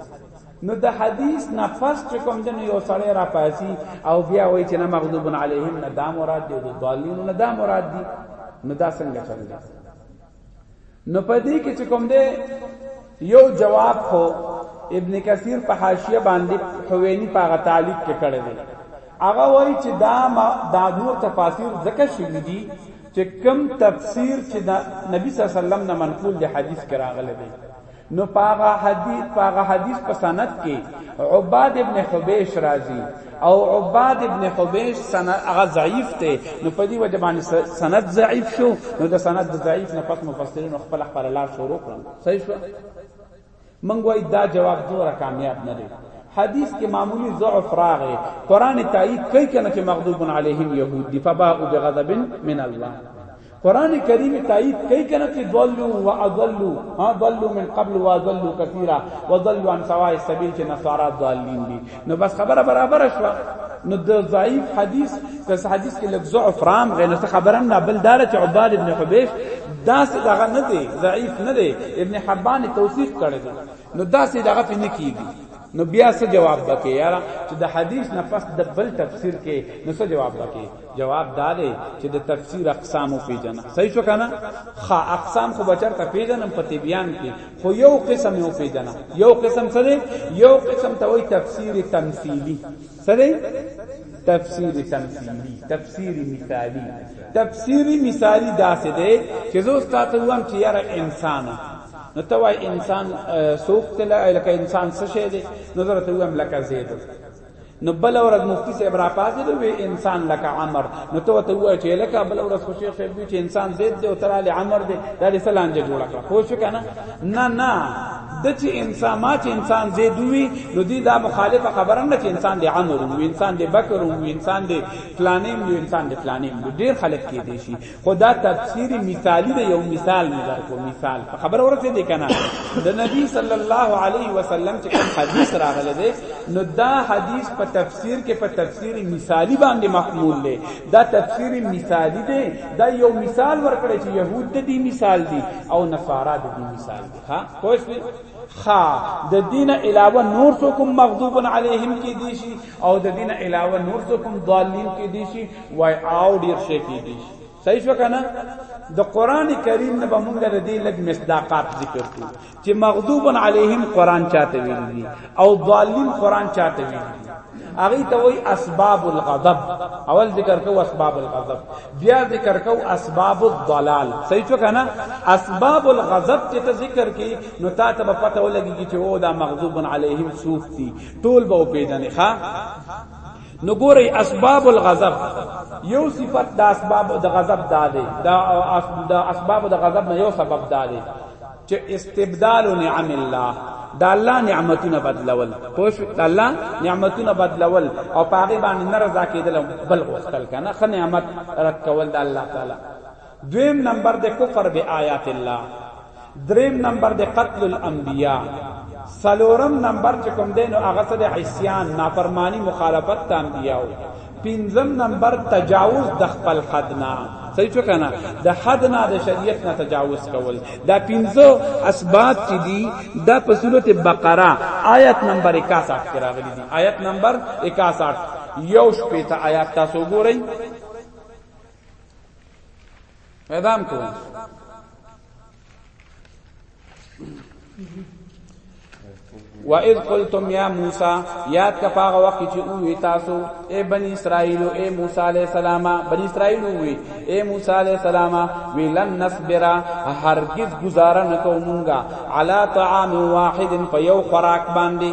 نو د حدیث نه پس چې کوم دین یو سړی را پاسی او بیا وای چې نه مغضوب علیهم نه دا مراد دی د ضالین نه دا مراد دی نو دا څنګه چل دی نو پدې کې چې کوم دی یو جواب خو ابن کثیر په حاشیه باندې حوینی په غ تعلیق کې کړی دی هغه وای چې دا ما دا نور تفاسیر ځکه شوی دی چې کم تفسیر چې دا نبی صلی الله علیه وسلم نه منقول دی حدیث کې راغلی دی نو پاغه حدیث پاغه حدیث په سند کې عباد ابن حبیش راضی او عباد ابن حبیش سند هغه ضعیف ته نو په دې وجه باندې سند ضعیف شو نو د سند ضعیف نه پس مفسرین خپل خپل لار شروع کړل صحیح شو منګ وای دا جواب دوره کامیاب نه دی حدیث کې معمولی ضعف راغی قران تایید کوي کنه چې مغضوب علیهم یهود دی فباء بغضب من الله قران کریم تایید کوي کنه چې ضلوا واضلوا ها ضلوا من قبل واضلوا كثيرا وضلوا عن سواء السبيل چې نصارا ضالین دي نو بس خبره برابر شوه نو د ضعیف حدیث کس حدیث کې لږ ضعف رام غیر نو خبره نه بل دار چې عباد ابن حبیش داس دغه نه دی ضعیف نه دی ابن حبان توثیق کړی دی نو داس دغه په نه کیږي نو بیا څه جواب بکې یاره چې د حدیث نه پس د بل تفسیر کې نو څه جواب بکې جواب دا دی چې د تفسیر اقسام پیژنه صحیح شو کنه خا اقسام خو بچر ته پیژنم په بیان کې خو یو قسم یو پیژنه یو قسم څه دی یو قسم ته وای تفسیر تمثیلی څه دی تفسیر تمثیلی تفسیر مثالی تفسیر مثالی داسې دی چې زه ستاسو وایم چې یاره انسان نو ته وای انسان سوق تل لکه انسان څه شی دی نو زه ته وایم لکه زید نو بل ورځ مفتی صاحب را پاسې دی وی انسان لکه عمر نو ته ته وای چې لکه بل ورځ خو شیخ صاحب وی چې انسان زید دی او تر علی عمر دی دا دې سلانجه جوړه کړه خو شو کنه نه نه د چې انسان ما چې انسان زید وی نو دی دا مخالفه خبره نه چې انسان دی عمر وی انسان دی بکر وی انسان دی فلانیم وی انسان دی فلانیم ډیر خلک کې دی شي خو دا تفسیر مثالی دی یو مثال مې درکو مثال په خبره ورته دی کنه د نبی صلی الله علیه وسلم چې کوم حدیث راغلی دی نو دا حدیث په تفسیر کې په تفسیر مثالی باندې محمول دی دا تفسیر مثالی دی دا یو مثال ورکړی چې یهود د دې مثال دی او نصارا د دې مثال دی ها پوه خا د دین علاوه نور څوک مغضوب علیهم کې دي شي او د دین علاوه نور څوک ضالین کې دي شي وای او ډیر شي کیږي صحیح شو کنه د قران کریم نه به مونږ د دې لګ مصداقات ذکر کړو چې مغضوب علیهم قران چاته ویل دي او ضالین قران چاته ویل دي هغه ته وای اسباب الغضب اول ذکر کو اسباب الغضب بیا ذکر کو اسباب الضلال صحیح شو کنه اسباب الغضب چې ته ذکر کی نو تا ته به پته ولګي چې او دا مغضوب علیهم صوف دي ټول به پیدنه ښا نو ګورئ اسباب الغضب یو صفت د اسباب د غضب دا دی دا د اسباب د غضب نه یو سبب دا دی چې استبدال نعم الله د الله نعمتونه بدلول پوه د الله نعمتونه بدلول او پاغه باندې ناراضه کېدل بل غوښتل کنه خ نعمت رد کول د الله تعالی دویم نمبر دی کفر به آیات الله دریم نمبر دی قتل الانبیاء سلورم نمبر چې کوم دی نو هغه څه دی عصیان نافرمانی مخالفت ته انبیاء پنځم نمبر تجاوز د خپل حد نه صحیح شو کنه د حد نه د شریعت نه تجاوز کول دا پنځه اسباب چې دي دا په سورته بقره آیت نمبر 61 کې راغلي دي آیت نمبر 61 یو شپې ته آیات تاسو ګورئ اعدام کو و اذ قلتم یا موسی یاد کا پاغه وخت چې او وی تاسو اے بنی اسرائیل اے موسی علیہ السلام بنی اسرائیل وی اے موسی علیہ السلام وی لن نصبر هرگز گزاره نکومونګه علی طعام واحد فیو خوراک باندې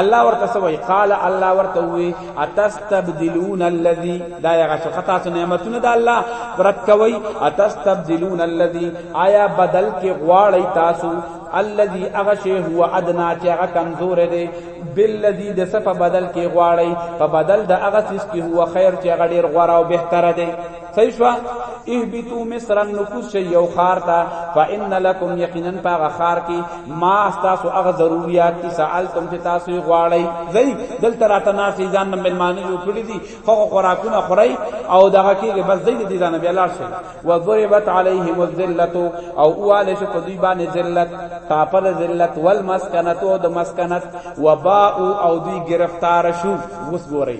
الله ورته سوي قال الله ورته وي اتستبدلون الذي دا هغه څه خطا څه نعمتونه د الله ورت کوي اتستبدلون الذي آیا بدل کې غواړی تاسو الذي اغشي هو ادنا چې هغه کمزور دی بالذي د صفه بدل کې غواړی په بدل د اغه سیس کې هو خیر چې هغه ډیر غوړ او بهتره دی صحیح شو اهبتو مصر نکوس شي یو خار تا فإن لكم یقینا پاغه خار کی ما تاسو هغه ضرورت کی سالتم چې تاسو غواړی زئی دل تر تناسی ځان نن ملمانه جو کړی دي خو خوراکونه خورای او دغه کیږي بس زئی دي ځان بیا لاړ شي و ضربت علیهم الذلت او اواله شو په دوی باندې ذلت تاپل ذلت والمسکنه او د مسکنت وباء او دوی گرفتار شو وس ګورئ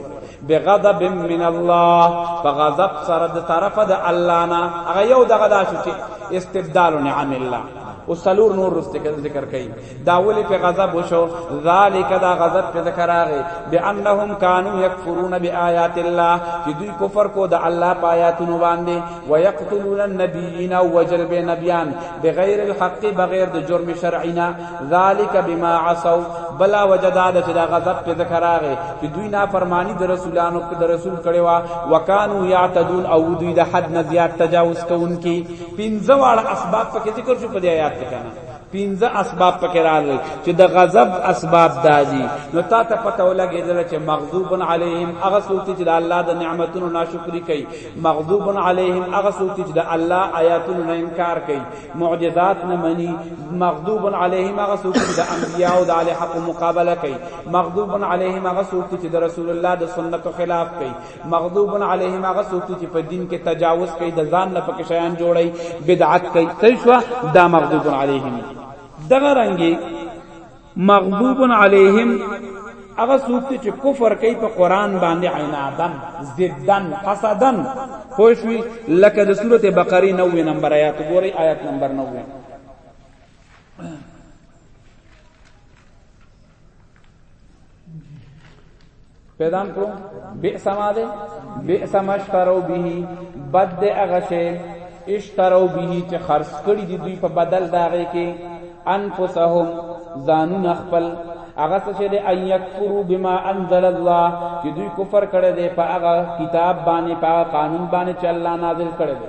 بغضب من الله فغضب سره د طرف د الله نه هغه یو دغه دا شو چې استبدال نعم الله او سلور نور رسته کده ذکر کئ دا ولی په غضب وشو ذالک دا غضب په ذکر راغی بانهم کانوا یکفرون بیاات الله چې دوی کفر کو د الله پایاتونو باندې ويقتلون النبیین او وجل به نبیان بغیر الحق بغیر د جرم شرعینا ذالک بما عصوا بلا وجدا د چې دا غضب په ذکر راغې چې دوی نافرمانی د رسولانو په رسول کړي وا وکانو یعتدون او دوی د حد نه زیات تجاوز کوونکي پنځه واړه اسباب په کې ذکر شو په دې آیات کې کنه پنځه اسباب پکې راغلي چې د غضب اسباب دادي نو تا ته پته ولګېدل چې مغضوب علیهم هغه څوک چې د الله د نعمتونو ناشکری کوي مغضوب علیهم هغه څوک چې د الله آیاتونو نه انکار کوي معجزات نه مني مغضوب علیهم هغه څوک چې د انبیاء او د علی حق مقابله کوي مغضوب علیهم هغه څوک چې د رسول الله د سنت خلاف کوي مغضوب علیهم هغه څوک چې په دین کې تجاوز کوي د ځان نه پکې شیان جوړي بدعت کوي صحیح شو دا مغضوب علیهم دغه رنګي مغضوب علیهم هغه څوک چې کفر کوي په قران باندې عنادن زدن حسدن خو شوي لکه د سوره بقره 90 نمبر آیات ګوري آیات نمبر 90 Yeah. پیدا کو بئس ما ده بئس ما اشترو به بد ده هغه شی اشترو به چې خرڅ کړي دي دوی په بدل داغه کې انفسهم ځانون خپل هغه څه دې ان یکفروا بما انزل الله چې دوی کفر کړي دي په هغه کتاب باندې په قانون باندې چې الله نازل کړي دي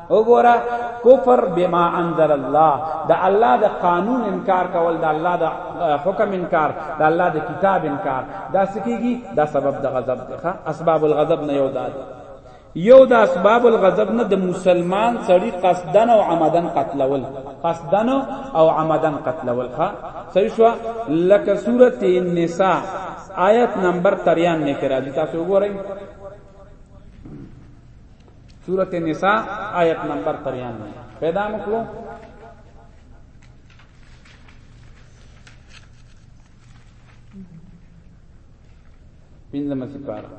وګوره کفر بما انزل الله د الله د قانون انکار کول د الله د حکم انکار د الله د کتاب انکار دا سکیږي دا سبب د غضب دی اسباب الغضب نه یو دا دی یو د اسباب الغضب نه د مسلمان سړی قصدن او عمدن قتلول قصدن او عمدن قتلول ها صحیح شو لکه سورته النساء آیت نمبر 93 کې راځي تاسو وګورئ سورت نساء آیت نمبر 93 پیدا مکلو پینځمه سپاره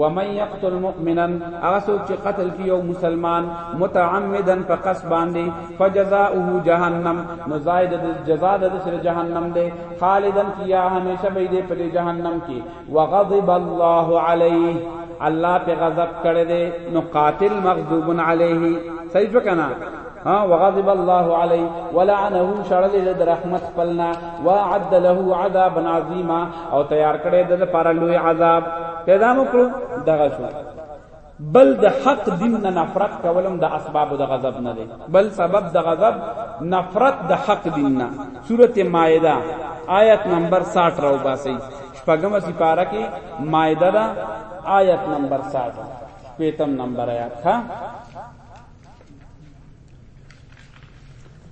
ومن يقتل مؤمنا اسو چې قتل کی یو مسلمان متعمدا فقص باندې فجزاؤه جهنم نو زائد جزاء د جهنم دی خالدن فیها همیشه به دې په جهنم کې وغضب الله علیه الله په غضب کړی دی نو قاتل مغضوب علیه صحیح وکنا ها وغضب الله علی ولعنه شړل د رحمت خپلنا وعد له عذابا عظیما او تیار کړی د لپاره لوی عذاب پیدا مکړو دغه شو بل د حق دین نه نفرت کول هم د اسباب د غضب نه دی بل سبب د غضب نفرت د حق دین نه سورت مائده آیت نمبر 60 راو باسی شپږم سپاره کې مائده دا آیت نمبر 60 پیتم نمبر آیات ها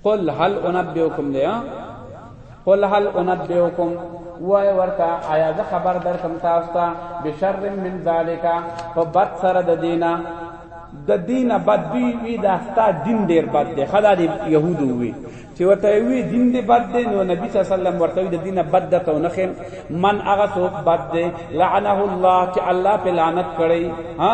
قل هل انبئکم لیا قل هل انبئکم وای ورته آیا زه خبر درکم تاسو ته بشر من ذالک په بد سره د دینه د دینه بد دی وی دا ستا دین ډیر بد دی خدا دی یهودو وی چې ورته وی دین دی بد دی نو نبی صلی الله علیه وسلم ورته د دینه بد ده تو نخم من هغه څوک بد دی لعنه الله چې الله په لعنت کړی ها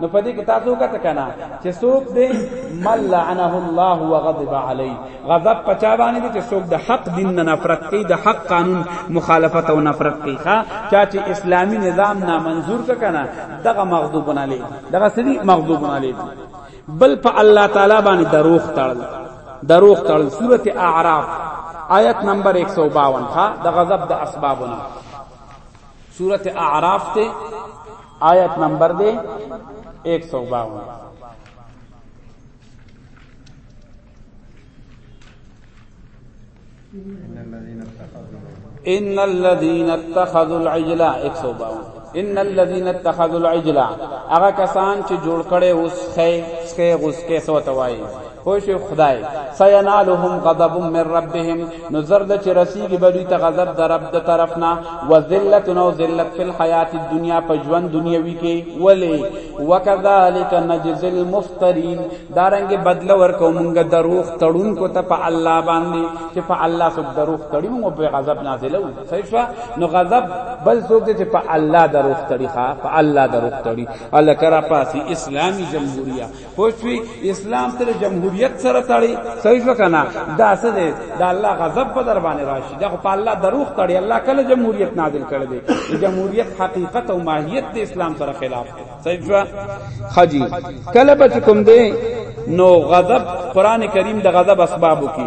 نو په دې کې تاسو کته کنا چې څوک دې مل لعنه الله وغضب علی غضب پچا باندې دې چې څوک د حق دین نه نفرت کوي د حق قانون مخالفت او نفرت کوي ښا چا چې اسلامی نظام نه منظور کنا دغه مغضوب علی دغه سړي مغضوب علی بل په الله تعالی باندې دروغ تړل دروغ تړل سورته اعراف آیت نمبر 152 ها د غضب د اسبابونه سورته اعراف ته آیت نمبر دے 152 ان الذين اتخذوا العجل 152 ان الذين اتخذوا العجل هغه کسان چې جوړ کړي اوس خې خې غوس کې سو توای پوش خدای سینالهم غضب من ربهم نو زرد چې رسیږي به دوی ته غضب د رب د طرف نه و ذلت نو ذلت فی الحیات الدنیا په ژوند دنیوي کې ولی وکذالک نجزی المفترین دارنګ بدل ورکو مونږ دروغ تړون کو ته په الله باندې چې په الله سب دروغ تړي مونږ په غضب نازلو صحیح شو نو غضب بل څوک چې په الله دروغ تړي ښا په الله دروغ تړي الله کرا پاسی اسلامی جمهوریت پوښوي اسلام تر جمهوریت سره تړي صحیح وکنا دا څه دی دا الله غضب په در باندې راشي دا په الله دروغ تړي الله کله جمهوریت نازل کړي دی جمهوریت حقیقت او ماهیت د اسلام سره خلاف دی صحیح وا خجی کله بچ کوم دی نو غضب قران کریم د غضب اسبابو کې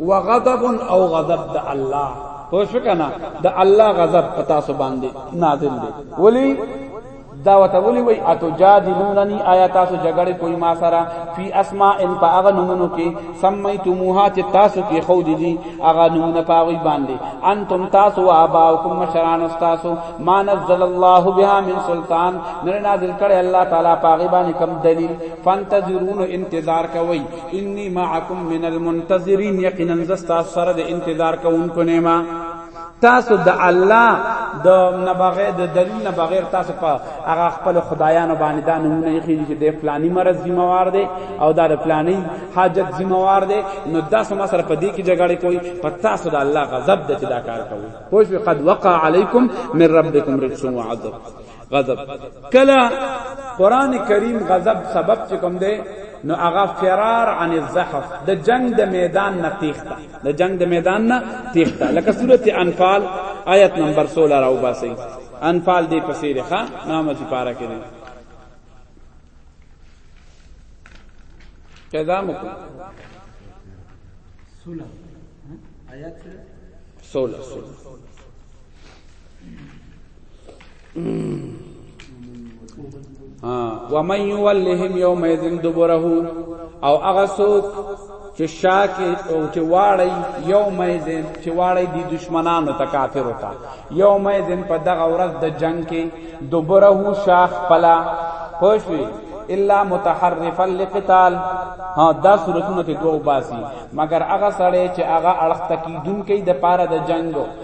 وغضب او غضب د الله پوه شو کنه د الله غضب پتا سو باندې نازل دی ولی دا وته ولی وای اتو جادلوننی آیا تاسو جګړه کوئی ما سره فی اسماء ان پاغ نمونو کې سمیتموها چې تاسو کې خو دي دي اغه نمونه پاغوی باندې انتم تاسو اباؤکم مشران تاسو ما نزل الله بها من سلطان نر نازل کړي الله تعالی پاغی باندې کم دلیل فانتظرون انتظار کوي انی معکم من المنتظرین یقینا زستا سره د انتظار کوونکو نیما تاسو د الله د نه بغیر د دلیل نه بغیر تاسو په هغه خپل خدایانو باندې دا نمونه یې خېږي چې د فلانی مرض ذمہوار دی او دا د فلانی حاجت ذمہوار دی نو دا سم سره په دې کې جګړه کوي په تاسو د الله غضب د چې دا کار کوي پوه شو قد وقع علیکم من ربکم رجس و عذاب غضب کلا قران کریم غضب سبب چې کوم دی نو هغه فرار عن الزحف د جنگ د میدان نه تیښته د جنگ د میدان نه تیښته لکه سورته انفال آیت نمبر 16 راو باسي انفال دی پسې رخه نامه چې پارا کړي کدا مو 16 آیت 16 16 ومن يولهم يومئذ دبره او هغه څوک چې شاکه او چې واړی يومئذ چې واړی دي دشمنانو ته کافر وتا يومئذ په دغه ورځ د جنگ کې دبره شاخ پلا خوشوي الا متحرفا لقتال ها دا صورتونه ته دوه باسي مگر هغه سړی چې هغه اړخ تکیدون کوي د پاره د جنگو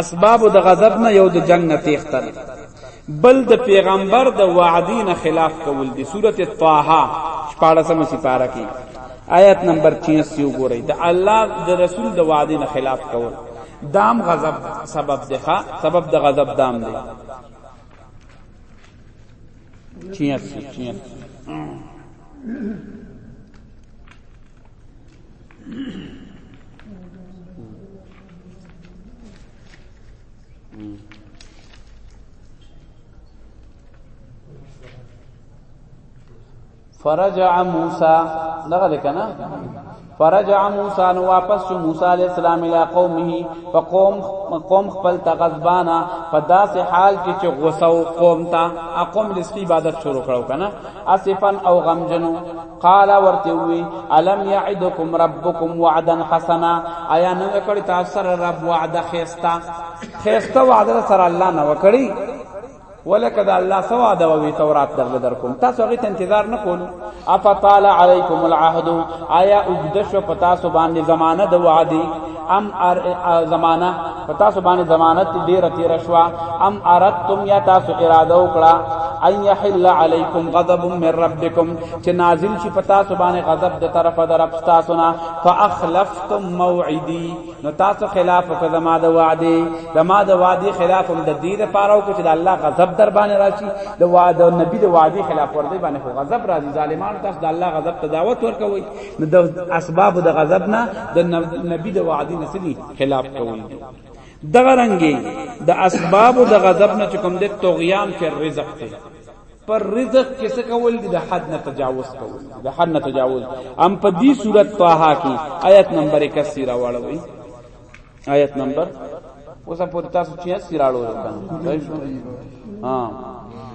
اسباب د غضب نه یو د جنگ نه تیختل بل د پیغمبر د وعدی نه خلاف کول دی سورته طه 14 سپاره کې آیت نمبر 36 وګورئ د الله د رسول د وعدی نه خلاف کول دام غضب سبب دی ښا سبب د غضب دام دی 86 86 فرجع موسی دغه کنه فرجع موسی نو واپس شو موسی علی السلام الی قومه فقوم قوم خپل تغضبانا په داسې حال کې چې غوسه او قوم ته اقوم لسی عبادت شروع کړو کنه اسفن او غمجنو قال ورته وی الم یعدکم ربکم وعدا حسنا آیا نو کړی تاسو سره رب وعده خيستا خيستا وعده سره الله نو کړی ولکه دا الله سوا دا وی تورات در در کوم تاسو هغه انتظار نه کول اف طال علیکم العهد آیا وګد شو پتا سو باندې زمانہ د وعده ام ار زمانہ پتا سو باندې ضمانت ډیر تیر شوا ام ارتم یا تاسو اراده وکړه ان یحل علیکم غضب من ربکم چې نازل شي پتا سو باندې غضب د طرفه در رب تاسو نه فاخلفتم موعدی نو تاسو خلاف وکړه زما د وعده زما د وعده خلاف هم د دې لپاره او چې الله غضب در باندې راشي د وعده نبی د وعده خلاف ورته باندې غضب راځي ظالمان تاسو د الله غضب ته دعوت ورکوي نو د اسباب د غضب نه د نبی د وعده نسلی خلاف کول دي دغه رنګي د اسباب د غضب نه کوم د طغیان په رزق ته پر رزق کې څه کول دي د حد نه تجاوز کول د حد نه تجاوز ام په دې صورت طه کې آیت نمبر 81 راوړوي آیت نمبر اوسه پوری تاسو چې اسی راړو کنه ها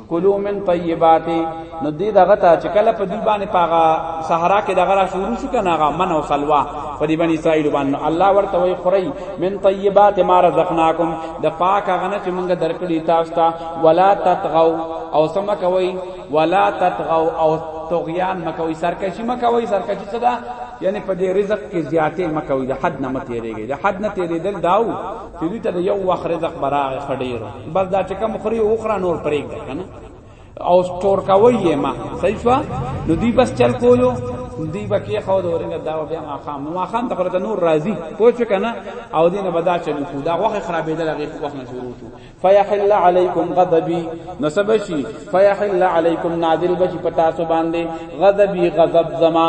کلو من طیبات نو دې دغه ته چې کله په دې باندې پاغه صحرا کې دغه را شروع شو کنه هغه من او سلوا په دې باندې اسرائیل باندې الله ورته وی خوري من طیبات ما رزقناکم د پاک هغه نه چې موږ درکړی تاسو ته ولا تطغوا او سم کوي ولا تطغوا او طغیان مکوي سرکشي مکوي سرکشي څه ده یعنی په دې رزق کې زیاتې مکوي د حد نه متېریږي د حد نه تېریدل داو چې دوی ته یو وخت رزق براغه خډېرو بس دا چې کوم خوري او خره نور پرېږده کنه او سٹور کوي یې ما صحیح شو نو دوی بس چل کولو دی بکی خو د ورنګ دا بیا ما خام ما خام ته خلک نور راضی پوه شو کنه او دینه بدا چلو کو دا وخت خرابېدل هغه وخت نه شروع شو فیحل علیکم غضبی نسبشی فیحل علیکم نازل بشی پتا سو باندې غضبی غضب زما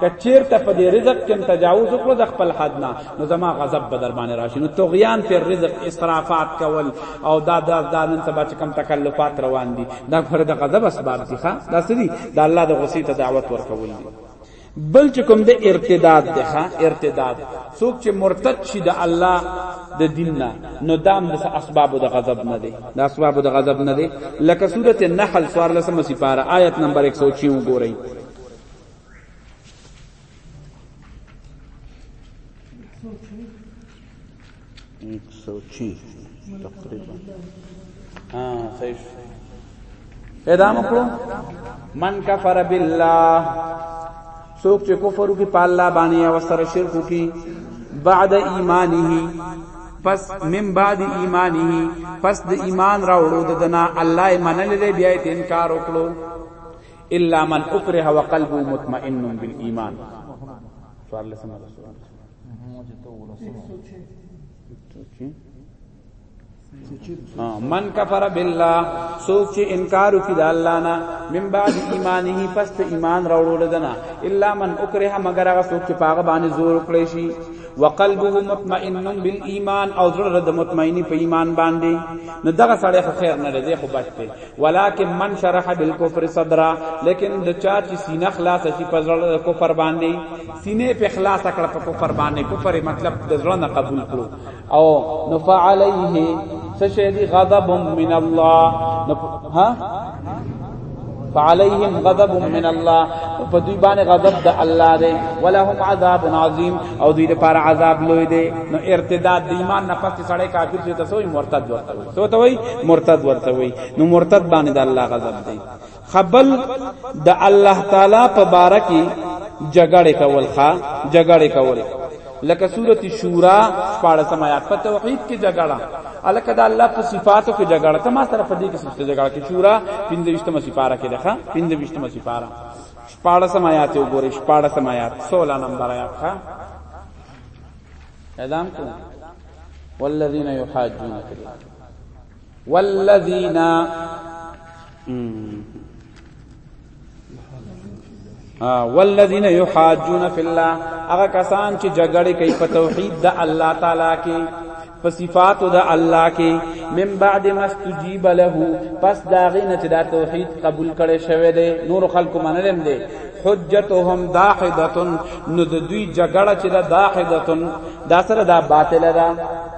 کچیر ته په دې رزق کې تجاوز وکړو د خپل حد نه نو زما غضب به در باندې راشي نو طغیان پر رزق اسرافات کول او دا دا دا نن سبا چې کم تکلفات روان دي دا پر د غضب اسباب دي ښا دا سری دا الله د غصې ته دعوت ورکول دي بل چې کوم د ارتداد دی ها ارتداد څوک چې مرتد شي د الله د دین نه نو دام د اسباب د غضب نه دی د اسباب د غضب نه دی لکه سوره النحل سوار لسمه سپاره آیت نمبر 106 وګورئ ادا مکړو من کفر بالله څوک چې کفر وکي په الله باندې او سره شرک وکي بعد ایمانه پس من بعد ایمانه پس د ایمان راوړو د دنا الله منل لري بیا ته انکار وکړو الا من اکره وقلبه مطمئن بالایمان سوال لسم من کفر بالله سوک چې انکار وکړي د الله نه من بعد ایمانه پس ته ایمان راوړل دنا الا من اکره مگر هغه سوک چې پاغه باندې زور کړی شي وقلبه مطمئن بالایمان او زړه د مطمئنی په ایمان باندې نو دغه سړی خو خیر نه دی خو بچ دی ولکن من شرح بالکفر صدرا لیکن د چا چې سینه خلاص شي په زړه کفر باندې سینه په خلاص کړه په کفر باندې کفر مطلب د زړه نه قبول کړو او نفعلیه سشهدی غضب من الله ها فعليهم غضب من الله په دوی باندې غضب د الله دی ولهم عذاب عظیم او دوی لپاره عذاب لوی دی نو ارتداد د ایمان نه پس سړی کافر شي تاسو مرتد ورته څه ته وای مرتد ورته وای نو مرتد باندې د الله غضب دی خبل د الله تعالی په باره کې جګړه کول ښا جګړه کول لکه سورۃ شورا 14 آیات په توحید کې جګړه الکه د الله په صفاتو کې جګړه ته ما سره په دې کې څه جګړه کې شورا 25مه سپاره کې ده ښا 25مه سپاره 14 آیات وګورئ 14 آیات 16 نمبر آیات ښا اعلان کو والذین یحاجون فی الله والذین والذین یحاجون فی الله هغه کسان چې جګړه کوي په توحید د الله تعالی کې په صفات د الله کې من بعد ما استجیب له پس داغه نه چې دا توحید قبول کړي شوی دی نور خلکو منلم دی حجتهم داحدة نو د دوی جګړه چې دا داحدة دا سره دا باطله ده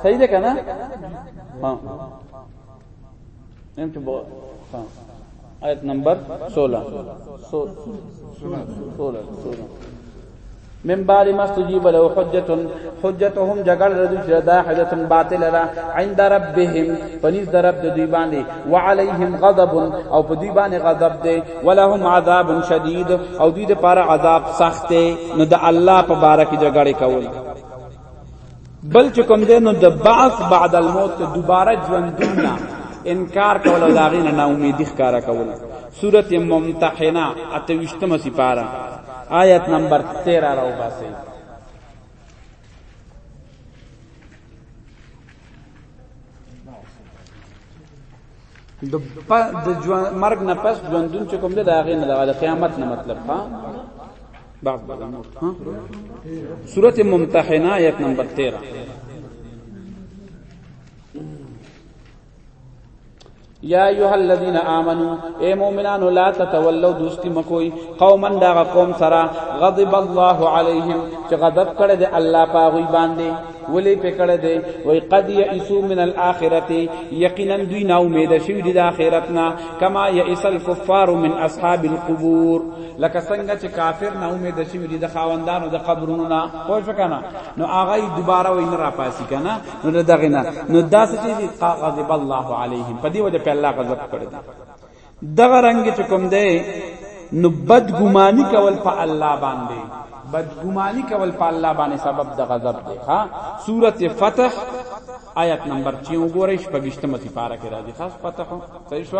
صحیح ده کنه ها انت بو ها آیت نمبر 16 16 16 16 من بعد ما استجیب له حجت حجتهم جګړ ردو چې دا حجت باطل را عند ربهم پنځ درب د دوی باندې وعليهم غضب او په دوی باندې غضب دی ولهم عذاب شدید او دوی لپاره عذاب سخت دی نو د الله په بارک جګړه کوي بل چې کوم دی نو د بعث بعد الموت دوباره ژوندون نه انکار کول او دا غینه نا امیدی ښکارا کول سورت ممتحنه اتوشتمه سپاره آیت نمبر 13 راو باسي د د مرګ نه پس ژوندون چې کوم دی دا غي نه د قیامت نه مطلب ها بعد بعد موت ها سوره ممتحنه آیت نمبر 13 یا ایها الذین آمنو اے مومنانو لا تتولوا دوستی مکوئی قوما دا قوم سرا غضب الله علیہم چې غضب کړه دے الله پاغوی باندې ولی پکړه دی وای قد یئسو من الاخرته یقینا دوی نا امید شوی دی د اخرت نا کما یئس الکفار من اصحاب القبور لکه څنګه چې کافر نا امید شوی دی د خاوندانو د قبرونو نا پوه شو کنه نو هغه دوباره وای نه را پاسی کنه نو دغه نه نو داسې چې غضب الله علیهم په دې وجه په الله غضب کړی دغه رنګ چې کوم دی نو بدګماني کول په الله باندې بدګماني کول په الله باندې سبب د غضب دی ها سوره فتح آیت نمبر 3 وګورئ شپږشتمه سپاره کې راځي خاص فتح صحیح شو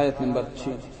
آیت نمبر 3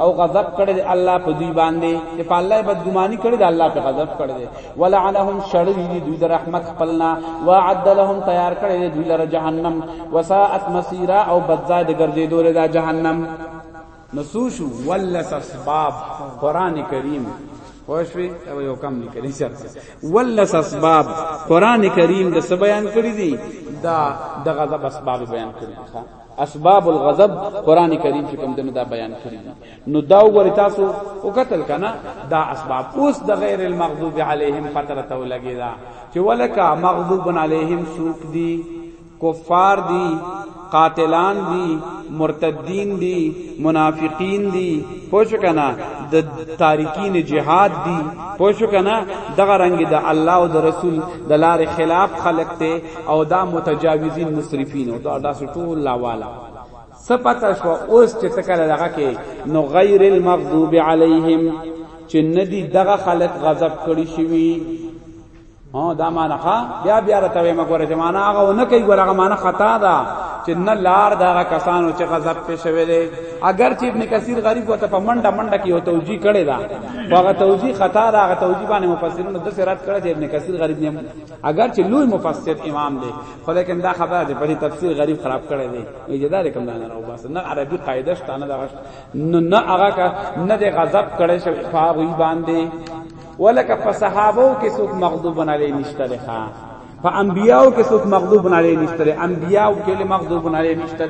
او غضب کړی دی الله په دوی باندې چې په الله بدګماني کړی دی الله په غضب کړی دی ولعنهم شړی دی دوی د رحمت خپلنا وعد لهم تیار کړی دی دوی لره جهنم وساعت مسیرا او بدزای د ګرځېدو لري جهنم نسوشو ولس اسباب قران کریم خوشوی او یو کم لیکلی چرته ولس اسباب قران کریم د سبیان کړی دی دا د غضب اسباب بیان کړی اسباب الغضب قران کریم چې کوم دنه دا بیان کړی نو دا وګورئ تاسو وکتل کنه دا اسباب اوس د غیر المغضوب علیهم فتره تو لګی دا چې ولکا مغضوب علیهم سوق دی کفار دی قاتلان دی مرتدین دی منافقین دی پوښ کنا د تارکین جهاد دی پوښ کنا دغه رنگ د الله او د رسول د لار خلاف خلق ته او دا متجاوزین مسرفین او دا داسې ټول لاواله سپتا شو اوس چې تکل لغه کې نو غیر المغضوب علیهم چې ندی دغه خلق غضب کړی شوی ها دا معنا ښا بیا بیا راته ما ګوره چې معنا هغه نه کوي ګوره هغه معنا خطا ده چې نه لار دا کسانو چې غضب په شوی دی اگر چې ابن کثیر غریب وته په منډه منډه کې یو توجیه کړي دا هغه توجیه خطا ده هغه توجیه باندې مفسرین د سرات کړي ابن کثیر غریب نه اگر چې لوی مفسر امام دی خو لیکن دا خبره ده په تفسیر غریب خراب کړی دی نه جدار کوم نه راو بس نه عربي قاعده شته نه دغه نه نه هغه کا نه د غضب کړي شو فاغوی باندې ولکه په صحابو کې څوک مغضوب نه لې نشته ده په انبیاو کې څوک مغضوب نه لري نشته انبیاو کې له مغضوب نه لري نشته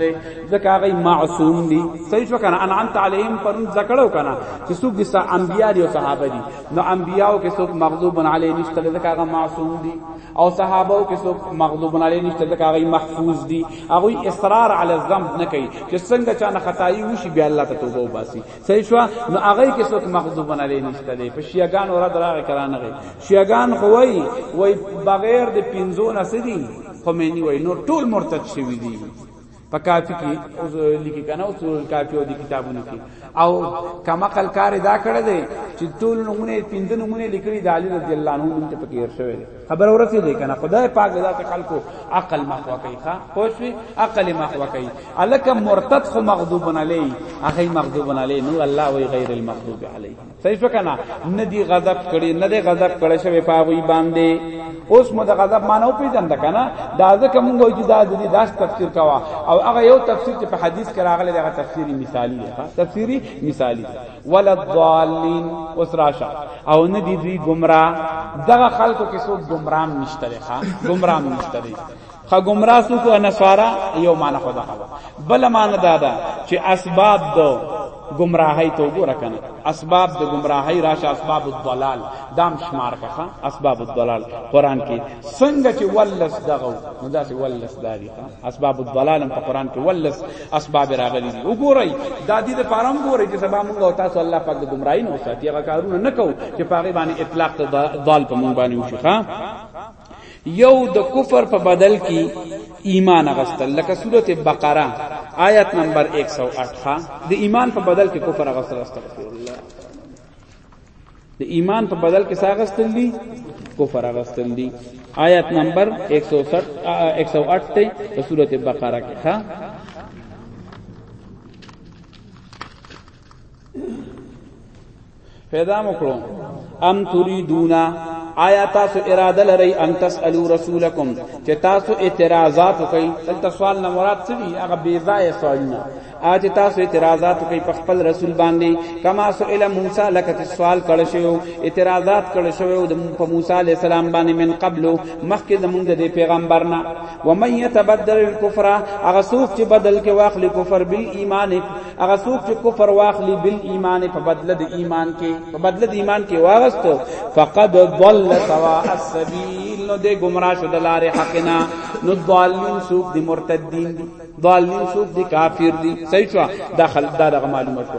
ځکه هغه معصوم دي صحیح شو کنه انعمت علیهم پر ذکرو کنه چې څوک دي انبیا دي او صحابه دي نو انبیاو کې څوک مغضوب علی نشته ځکه هغه معصوم دي او صحابه کې څوک مغضوب علی نشته ځکه هغه محفوظ دي هغه اصرار علی الذنب نه کوي چې څنګه چانه خدای وشي بیا الله ته توبه وباسي صحیح شو نو هغه کې څوک مغضوب علی نشته دي په شیعاګان اور دراغه کرانه غي شیعاګان خوای وای بغیر د پینځو نسدي خمینی وای نو ټول مرتد شوی دي په کافی کې اوس لیکي کنه اوس کافی او دي کتابونه کې او کما کل کار ادا کړی دی چې ټول نمونه پنځه نمونه لیکلي د علي رضی الله عنه نوم ته پکې ورشوي خبر اورته دی کنه خدای پاک ذات خلکو عقل مخوا کوي ښا خوشوي عقل مخوا کوي الکه مرتد خو مغضوب علی هغه مغضوب علی نو الله وی غیر المغضوب علیه صحیح شو کنه نه دی غضب کړي نه دی غضب کړي شوی پاغوی باندې اوس مو د غضب معنی پیژند کنه دا ځکه مونږ وایو چې دا د دې داس تفسیر کوا او هغه یو تفسیر چې په حدیث کې راغلی دا تفسیری مثالی دی تفسیری مثالی ولا الضالین اوس راشه او نه دی دوی گمراه دغه خلکو کې څوک گمرام نشته ښا گمرام نشته خ گمراه سو کو نصارا یو معنی خو ده بل معنی دا ده چې اسباب دو گمراهی تو ګور کنه اسباب د گمراهی راشه اسباب الضلال دام شمار کخه اسباب الضلال قران کې څنګه چې ولس دغه نو دا چې ولس دادی اسباب الضلال په قران کې ولس اسباب راغلي دي وګورئ دا دې د پارم ګورئ چې سبا موږ او تاسو الله پاک د گمراهی نه وساتي هغه کارونه نه کوو چې پاغي باندې اطلاق ته ضال په موږ باندې وشي یو د کفر په بدل کې ایمان غستل لکه سورته بقره آیت نمبر 108 ها د ایمان په بدل کې کفر غستل استغفر الله د ایمان په بدل کې ساغه غستل دي کفر غستل دي آیت نمبر 160 108 ته د سورته بقره کې ها پیدا مکړو ام تريدونا آیا تاسو اراده لرئ ان تسالو رسولکم چې تاسو اعتراضات کوي دلته سوال نه مراد څه دی هغه بی ځای سوالونه اته تاسو اعتراضات کوي په خپل رسول باندې کما سئل موسی لکه سوال کړه شو اعتراضات کړه شو د موسی علی السلام باندې من قبل مخکې زمونږ د پیغمبرنا و من يتبدل الكفر هغه څوک چې بدل کې واخلي کفر بال ایمان هغه څوک چې کفر واخلي بل ایمان په بدله د ایمان کې په بدله د ایمان کې واغستو فقد ضل سوا السبیل نو دې گمراه شو د لارې حق نه نو ضالین څوک دي مرتدین دي ضالین څوک دي کافر دي صحیح شو داخل دا دغه معلومه شو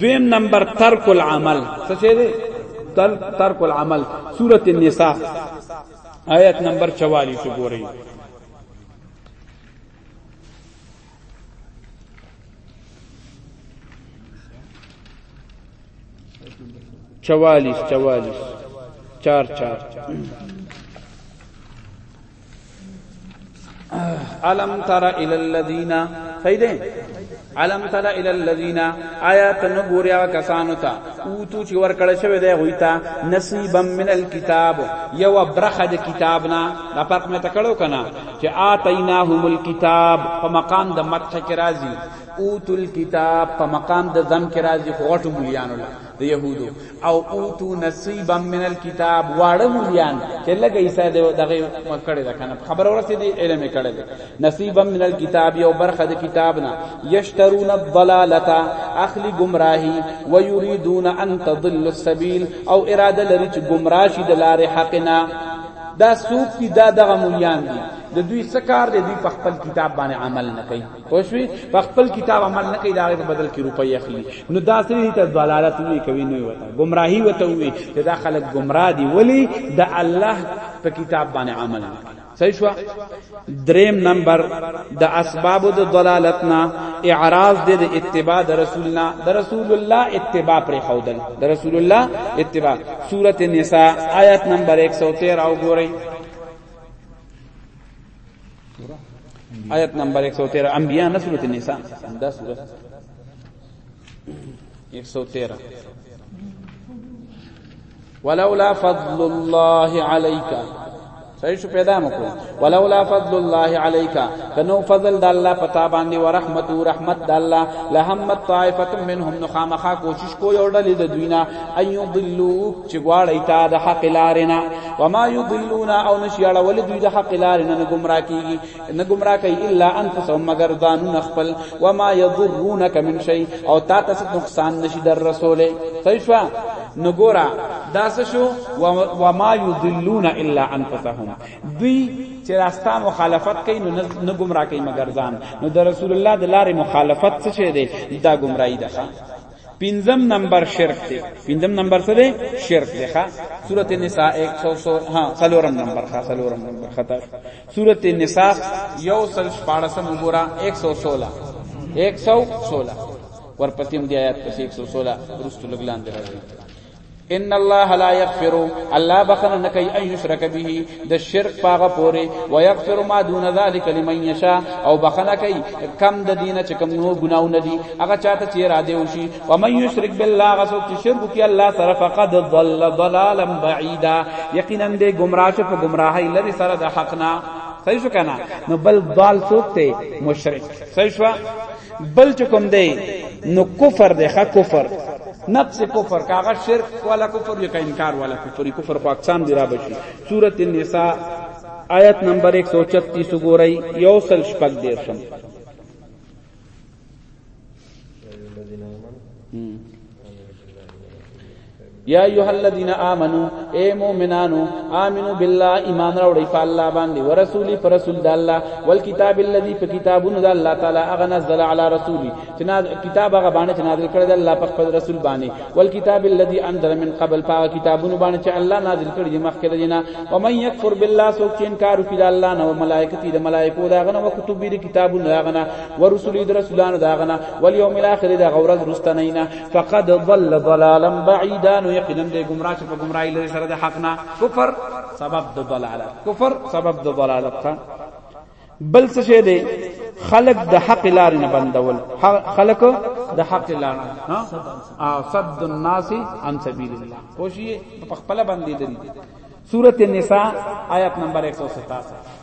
دویم نمبر ترک العمل څه شه دي ترک العمل سورۃ النساء آیت نمبر 44 وګورئ چوالیس چوالیس چار چار علم تر الى الذين فیده علم تر الى الذين آیات نګور یا کسانو ته او تو چې ور کړه شوی دی غوی ته نصیبا من الكتاب یو برخه د کتابنا دا پات مې تکړو کنه چې آتیناهم الكتاب په مقام د مدح کې راځي اوت الكتاب په مقام د ذم کې راځي خو غټو مليانو لا د يهودو او اوتو نصيبا من الكتاب واړه مليان چې لګ عيسى دغه کړه ده کنه خبر ورسې دي علم کړه ده نصيبا من الكتاب یو برخه د کتاب نه یشترون الضلالتا اخلی گمراهی و یریدون ان تضل السبیل او اراده لري چې گمراه شي د لارې حق نه دا سوق دي دا دغه مليان دي د دوی سکار دي دوی په خپل کتاب باندې عمل نه کوي پوښوي په خپل کتاب عمل نه کوي دا په بدل کې روپۍ اخلي نو دا سری ته ضلالت وی کوي نه وته گمراهي وته وی چې دا خلک گمراه دي ولی د الله په کتاب باندې عمل نه کوي صحیح شو دریم نمبر د اسباب د ضلالتنا اعراض د اتباع د رسولنا د رسول الله اتباع پر خودل د رسول الله اتباع سوره النساء آیت نمبر 113 او ګورئ آیت نمبر 113 انبیاء نه سوره النساء دا سوره 113 ولولا فضل الله عليك صحیح شو پیدا مکو ولولا فضل الله عليك کنو فضل د الله پتا باندې او رحمت او رحمت د الله لهمت طائفه منهم نخامخا کوشش کو یو ډلې د دوینا ايو ضلوا چې غواړی تا د حق لارنا وما يضلون او نشي اړول دوی د حق لارنا نه گمراه کیږي نه گمراه کوي الا انفسهم مگر ځانون خپل وما يضرونك من شيء او تا تاسو نقصان نشي در رسوله صحیح شو نو ګورا دا څه شو وما يضلون الا انفسهم دوی چې راستا مخالفت کوي نو نه گمراه کوي مگر ځان نو د رسول الله د لارې مخالفت څه شي دی دا گمراهي ده پنځم نمبر شرک دی پنځم نمبر څه دی شرک دی ښا سورۃ النساء 100 ها څلورم نمبر ښا څلورم نمبر خطا سورۃ النساء یو سل 14 وګورا 116 116 ورپسې دی آیات پسې 116 رسول لګلان دی راځي ان الله لا یغفر الله بخنه نه کوي ان یشرک به د شرک پاغه پوري و یغفر ما دون ذلک لمن یشاء او بخنه کوي کم د دینه چې کم نو ګناونه دي هغه چاته چې را دی وشي و من یشرک بالله غسو چې شرک کوي الله سره فقد ضل ضلالا بعیدا یقینا دې گمراه شو په گمراهی لري سره د حق نه صحیح شو کنه نو بل ضال څوک ته مشرک صحیح شو بل چې کوم دی نو کفر دی ښه کفر نفس کفر کاغه شرک والا کفر یا انکار والا کفر کفر خو اقسام دی را بشي سوره النساء آیت نمبر 136 وګورئ یو سل شپږ دیرشم یا ایها الذین آمنو اے مومنانو آمنو بالله ایمان راوړی په الله باندې ورسولی پر رسول د الله والکتاب الذی په کتابونو د الله تعالی هغه نزل علی رسولی چې کتاب هغه باندې چې نازل کړی د الله په خپل رسول باندې والکتاب الذی انزل من قبل په کتابونو باندې چې الله نازل کړی دی مخکې دینه و من یکفر بالله سوک چې انکار وکړي د الله نه او ملائکتی د ملائکو دا غنه او کتب دې کتابونو دا غنه ورسولی در رسولانو داغنا والیوم الاخر دا غورز رستنینا فقد ضل ضلالا بعیدا نو یقینا دې گمراه چې په گمراهی لري سره د حق نه کفر سبب د ضلالت کفر سبب د ضلالت تا بل څه شه دې خلق د حق لار نه بندول خلق د حق لار ها او صد الناس عن سبیل الله کوشي په خپل باندې دي سورۃ النساء آیت نمبر 167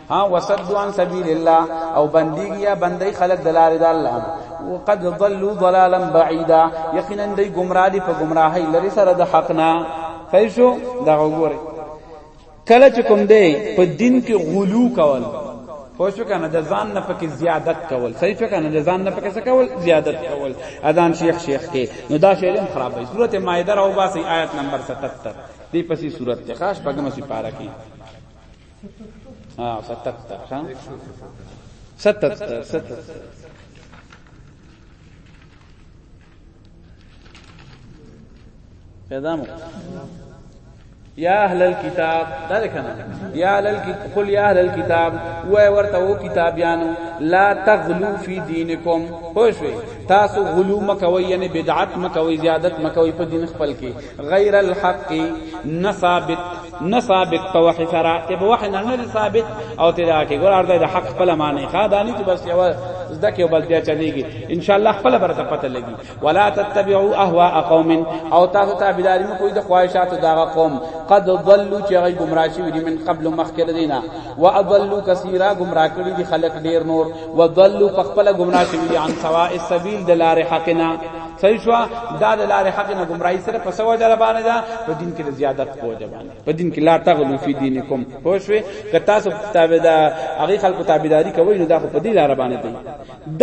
ها وسد عن سبيل الله او بنديږي یا بندي خلق دلار د الله وقد ضلوا ضلالا بعيدا یقینا دی گمراه دی په گمراهی لري سره د حق نه فیشو دا وګوره کله چې کوم دی په دین کې غلو کول پوښو کنه د ځان نه پکې زیادت کول صحیح شو کنه د ځان نه پکې څه کول زیادت کول اذان شیخ شیخ کې نو دا شی هم خراب دی سورته مائده راو باسي آیت نمبر 77 دی پسې سورته خاص پګم سي پارا کې ها 77 ها 77 77 پیدا مو یا اهل الكتاب دا کنه یا اهل الكتاب قل یا اهل الكتاب وای ورته وو کتابیانو لا تغلو فی دینکم پوښوي تاسو غلو مکوي یعنی بدعت مکوي زیادت مکوي په دین خپل کې غیر الحق نثابت نه ثابت په وحی سره ته په وحی نه نه ثابت او ته دا کې ګور ارده د حق خپل معنی ښا دانی چې بس یو زده کې بل بیا چلیږي ان شاء الله خپل برته پته لګي ولا تتبعوا اهواء قوم او تاسو تابعداري مو کوی د خواهشاتو دا قوم قد ضلوا چې غي گمراه شوی من قبل مخکې دینا واضلوا کثیره گمراه کړي دي خلق ډیر نور وضلوا په خپل گمراه شوی عن سواء السبيل دلار حقنا صحیح شو دا د لارې حق نه گمراهی سره په سو جره باندې دا په دین کې د زیادت په وجه باندې په دین کې لا تغلو فی دینکم خو شوي که تاسو تابعدا هغه خلق تابعداری کوي نو دا خو په دې لار باندې دی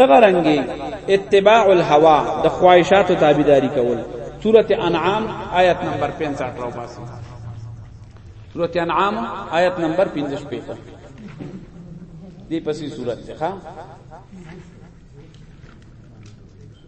دغه رنګي اتباع الهوا د خواهشاتو تابعداری کول سورۃ انعام آیت نمبر 65 راو باسي سورۃ انعام آیت نمبر 55 په دې پسې سورۃ ښا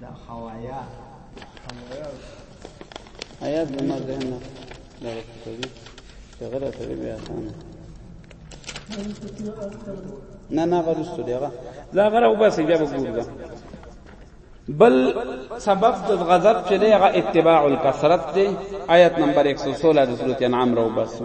دا خوایا خوایا زما ذهن نه لاره کوي څنګه راځي بیا اسانه نه نه غوښتو دی هغه دا غره وباسي بیا وګورم بل سبب د غضب چې دی هغه اتباع الکثرت دی آیت نمبر 116 د سورته انعام راو باسو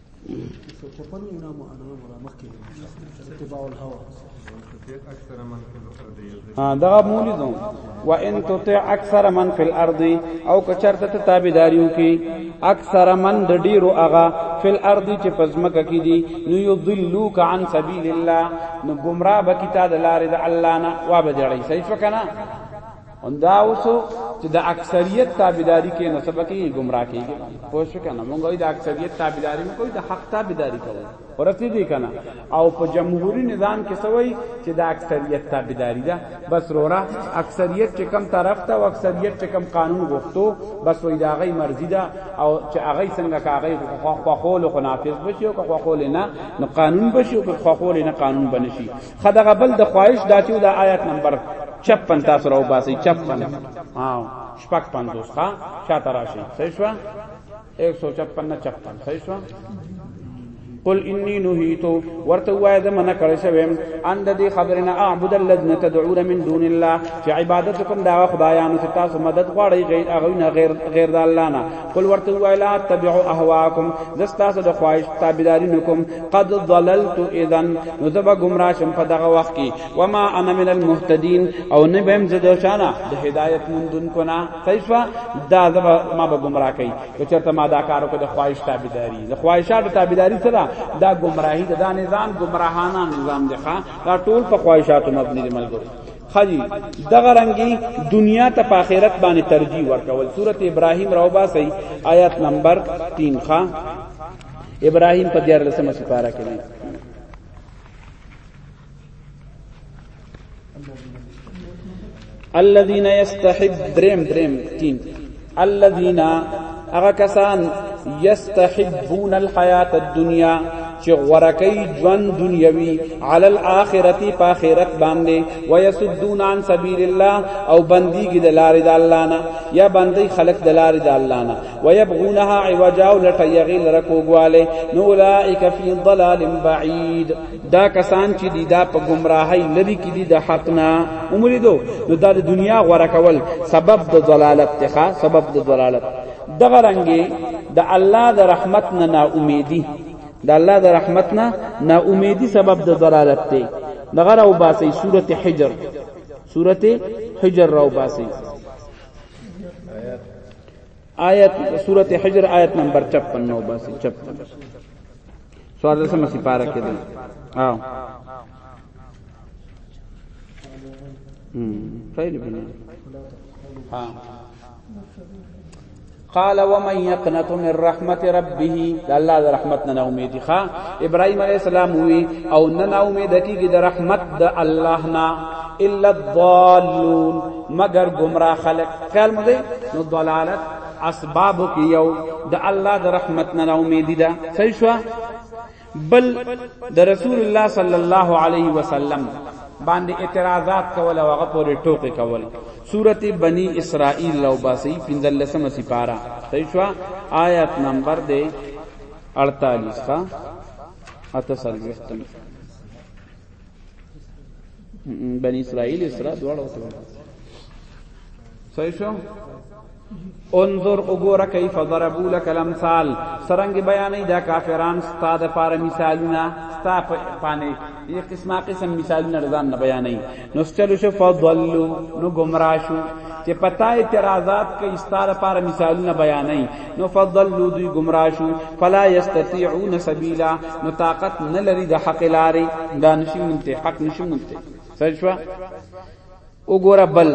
چپن یې نامو انا مرا مخکې اتباع الهوا دا مولی دو و ان تطع اکثر من فی الارض او کچرته ته تابعداریو کی اکثر من د ډیرو اغا فی الارض چې پزمکه کی دی نو یضلوک عن سبیل الله نو گمراه بکتا د لارې د الله نه وابه جړی صحیح وکنا همدا اوس چې د اکثریت تابعداري کې نو سبا کې گمراه کیږي پوه شو کنه مونږ د اکثریت تابعداري نه کوي د حق تابعداري کوي ورته دي کنه او په جمهوریت نظام کې سوي چې د اکثریت تابعداري ده بس رورا اکثریت چې کم طرف ته او اکثریت چې کم قانون غوښتو بس وای دا غي مرزي ده او چې هغه څنګه کاغی خو خو خو نافذ بشي او خو خو نه نو قانون بشي او خو خو نه قانون بنشي خدغه بل د خواهش داتیو د آیات نمبر 56 تاسو راو باسي 56 او شپږ 50 ښا شاته راشي صحیح شو 156 56 صحیح شو قل انی نهیتو ورته وای د منع کړی شوم ان د دې خبرنا اعبد الذین تدعون من دون الله چې عبادت کوم دا خدایانو چې تاسو مدد غواړئ غیر هغه نه غیر غیر د الله نه قل ورته ویلا تبعوا اهواکم زستاسو د خواهش تابعداري نکوم قد ضللت اذا نو زبا گمراه شم په دغه وخت کې وما انا من المهتدين او نه بهم زده شانا د هدایت مندون کنا صحیح دا زبا ما به گمراه کوي که چرته ما دا کارو کې د خواهش تابعداري د خواهشاتو تابعداري سره دا گمراهي دا نظام گمراهانه نظام دی ښا دا ټول په خواهشاتو مبني دی ملګرو خجی دغه رنگي دنیا ته په آخرت باندې ترجیح ورکول سورته ابراهیم راوبا سي آیات نمبر 3 ښا ابراهیم په 14 سمه سپاره کړي الذين يستحب درم درم تين الذين هغه کسان یستحبون الحیات الدنیا چې غورکی ژوند دنیوي علی الاخرتی په آخرت باندې ويسدون عن سبیل الله او بندګی د لارې د الله نه یا بندي خلق د لارې د الله نه ويبغونها عوجا ولټیغی لرکوګواله نو اولئک فی ضلال بعید دا کسان چې دی دا په گمراهی لری کې دی د حق نه عمر دو نو دا د دنیا غوړه کول سبب د ضلالت ته سبب د ضلالت دغه رنګي د الله د رحمت نه نا امیدی د الله د رحمت نه نا امیدی سبب د ضلالت ته دغه راو باسي سورته حجر سورته حجر راو باسي آیت سورته حجر آیت نمبر 56 نو باسي 56 سوار دلته مسی پارا کې ده او خیر بنا ها قال ومن يقنط من رحمت ربه د الله د رحمت نه امید ښا ابراهيم عليه السلام وی او نه امید کیږي د رحمت د الله نه الا الضالون مگر گمراه خلق خیال مده نو ضلالت اسباب کې یو د الله د رحمت نه امیدی ده صحیح شو بل د رسول الله صلی الله علیه وسلم باندې اعتراضات کول او هغه پورې ټوکې کول سورته بنی اسرائیل لو باسی 15 سپارا صحیح شو آیت نمبر دے 48 تا اتصل وختم بني اسرائیل اسرا دواړه وته صحیح شو انظر وګوره کیف ضربوا لك الامثال سرنګ بیانې دا کافران ستا د پار مثالونه ستا په پانه یو قسمه قسم مثالونه رضان نه بیانې نو چلو شو فضلوا نو گمراه شو چې پتا اعتراضات کوي ستا د پار مثالونه بیانې نو فضلوا دوی گمراه شو فلا یستطيعون سبیلا نو طاقت نه لري د حق لارې دا نشي مونته حق نشي مونته سجوا وګوره بل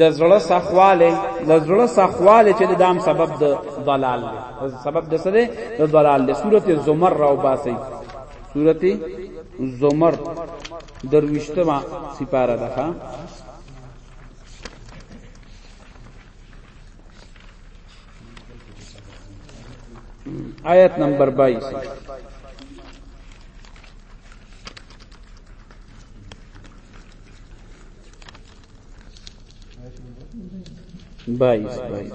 د زړه سخواله د زړه سخواله چې د دام سبب د ضلال دی سبب د سره د ضلال دی سورته زمر راو باسي سورته زمر درويشتما سپاره ده آیت نمبر 22 بائیس بائیس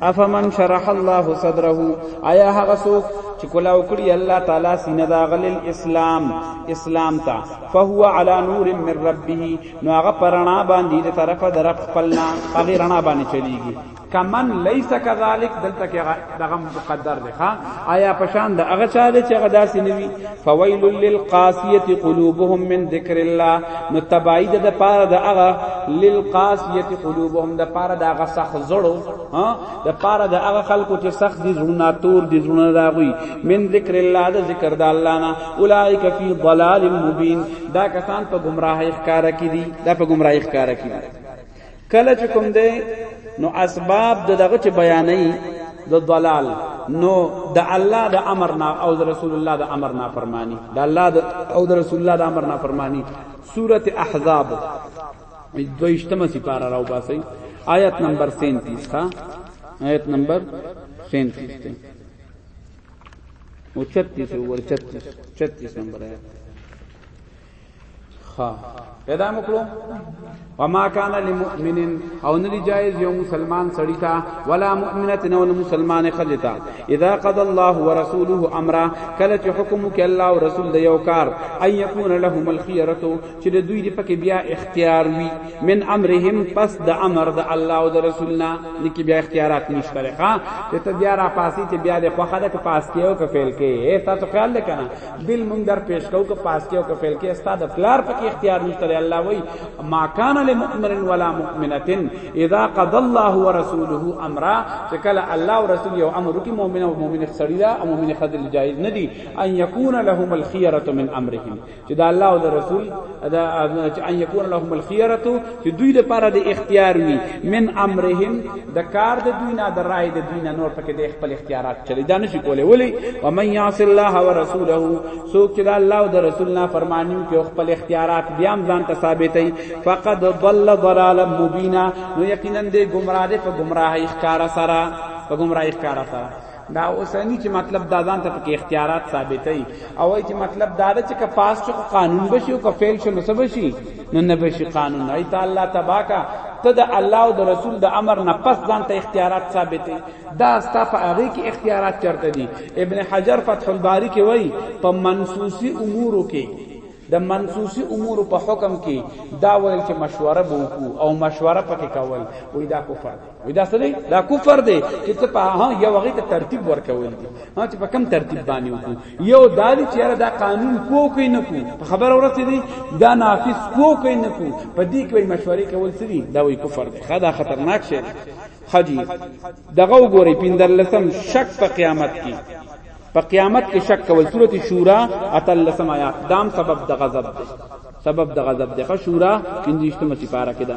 افمن شرح الله صدره آیا هغه څوک چې کلا وکړي الله تعالی سینه دا غل اسلام اسلام تا فهو علی نور من ربه نو هغه پرانا باندې د طرفه در خپلنا هغه رڼا باندې چلیږي کمن لیس کذالک دلته کې دغه مقدر دی ها آیا پشان د هغه چا دی چې هغه داسې نوي فویل للقاسیه قلوبهم من ذکر الله نو تبعید د پاره د هغه للقاسیه قلوبهم د پاره د هغه سخت زړو ها د پاره د هغه خلکو چې سخت دي زړونه تور دي زړونه راغوي من ذکر الله د ذکر د الله نه اولایک فی ضلال مبین دا کسان په گمراهی ښکارا کی دي دا په گمراهی ښکارا کی دي کله چې کوم دی نو اسباب د دغه چې بیانې د ضلال نو د الله د امر نه او د رسول الله د امر نه فرمانی د الله د او د رسول الله د امر نه فرمانی سوره احزاب دویشتمه سپاره راو باسي آیت نمبر 37 ها آیت نمبر 37 او 36 اوور 36 36 نمبر آیات ها پیدا مکلو وما کان للمؤمن او ندی جایز یو مسلمان سړی تا ولا مؤمنه نو مسلمان خجتا اذا قضى الله ورسوله امرا کله چې حکم کې الله او رسول دی یو کار ان یکون لهم الخيره چې د دوی دی پکې بیا اختیار وي من امرهم پس د امر د الله او د رسولنا نکي بیا اختیارات نشته ښا ته ته بیا را پاسي ته بیا د خوخه د پاس کېو ک فعل کې تاسو خیال لکنه بل مونږ در پیش کو ک پاس کېو ک فعل کې استاد پلار پکې اختیار نشته الله وای ما کان للمؤمن ولا مؤمنه اذا قضى الله ورسوله امرا چې کله الله او رسول یو امر کوي مؤمن او مؤمن سړی دا او مؤمن خدل جایز ندي ان یکون لهم الخيره من امرهم چې د الله او د رسول دا چې ان یکون لهم الخيره چې دوی لپاره د اختیار وي من امرهم د کار د دوی نه د رائے د دوی نه نور پکې د خپل اختیارات چلی دا نشي کولای ولی و من یعص الله ورسوله څوک چې د الله او د رسول نه فرمانی کوي خپل اختیارات بیا هم ځان ته ثابتې فقد ضل ضلالا مبینا نو یقینا د گمراه په گمراهی ښکارا سره په گمراهی ښکارا سره دا اوسنی چې مطلب دا ځان ته کې اختیارات ثابتای او ای چې مطلب دا ده چې که پاس شو قانون بشي او که فعل شو نو بشي نو نه بشي قانون ای تعالی تباکا ته د الله او د رسول د امر نه پس ځان ته اختیارات ثابتې دا ستا په هغه کې اختیارات چرته دي ابن حجر فتح الباری کې وای په منسوسی امورو کې د منسوسی امور په حکم کې دا ویل چې مشوره بوکو او مشوره پکې کول وای دا کفر وی دا سره دا کفر دی چې ته په ها یو هغه ته ترتیب ورکول دي ها چې په کم ترتیب باندې وکړو یو دا دی چې یاره دا قانون کو کوي نه کو په خبر اورته دي دا نافذ کو کوي نه کو په دې کې مشورې کول څه دي دا وی کفر دی خدا خطرناک شی حجی دغه وګوري پیندر لسم شک په قیامت کې په قیامت کې شک کول سورته شورا اتل لسم آیات دام سبب د غضب دی سبب د غضب دی خو شورا 15 مې سپاره کې ده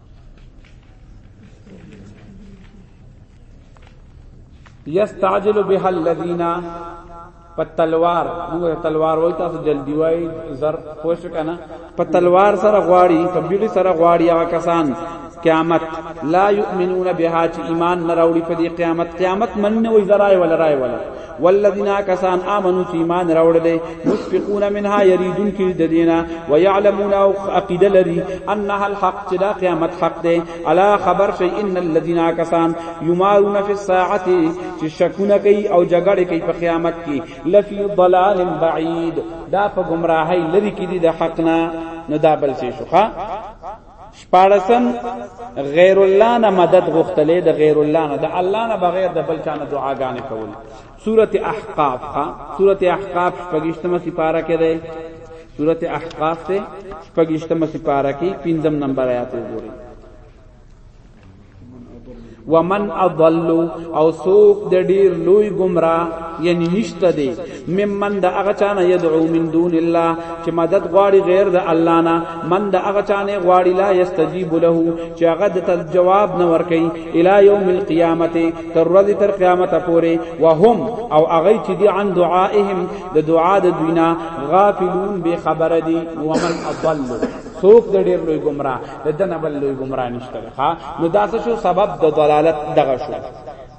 یستعجل بها الذین په تلوار موږ تلوار وای تاسو جلدی وای زر پوښ کنه په تلوار سره غواړي په بیړي سره غواړي هغه کسان قیامت لا یؤمنون بها چې ایمان نه راوړي په دې قیامت قیامت من نه وای زرای ولا رای ولا والذین کسان امنو چې ایمان راوړل دي مشفقون منها یریدون کې د دینه ويعلمون او عقیده لري انها الحق چې دا قیامت حق دی الا خبر شي ان الذين کسان یمارون فی الساعه چې شکونه کوي او جګړه کوي په قیامت کې لفی ضلال بعید دا په گمراهی لري کې دي د حق نه نو دا بل شي شوخه شپاړسم غیر الله نه مدد غوښتلې د غیر الله نه د الله نه بغیر د بل چا نه دعاګانې کول سورته احقاف ها سورته احقاف شپږشتمه سپاره کې ده سورته احقاف ته شپږشتمه سپاره کې پنځم نمبر آیات وګورئ ومن اضل او سوق د ډیر لوی گمراه یعنی نشته دی ممن د هغه چانه يدعو من دون الله چې مدد غواړي غیر د الله نه من د هغه چانه غواړي لا یستجیب له چې هغه د جواب نه ورکي الی یوم القیامت تر ورځې تر قیامت پورې وهم او هغه چې دی عن دعائهم د دعا د دوینا غافلون به خبر دي ومن اضل سوک د ډیر لوی گمراه د دنه بل لوی گمراه نشته ښا نو دا څه شو سبب د ضلالت دغه شو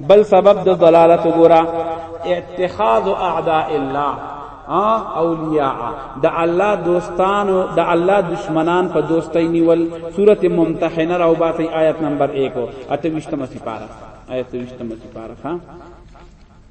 بل سبب د ضلالت ګورا اتخاذ اعداء الله اولیاء د الله دوستان او د الله دشمنان په دوستۍ نیول سوره ممتحنه راو باندې آیت نمبر 1 او اته وشتمه سپاره آیت وشتمه سپاره ها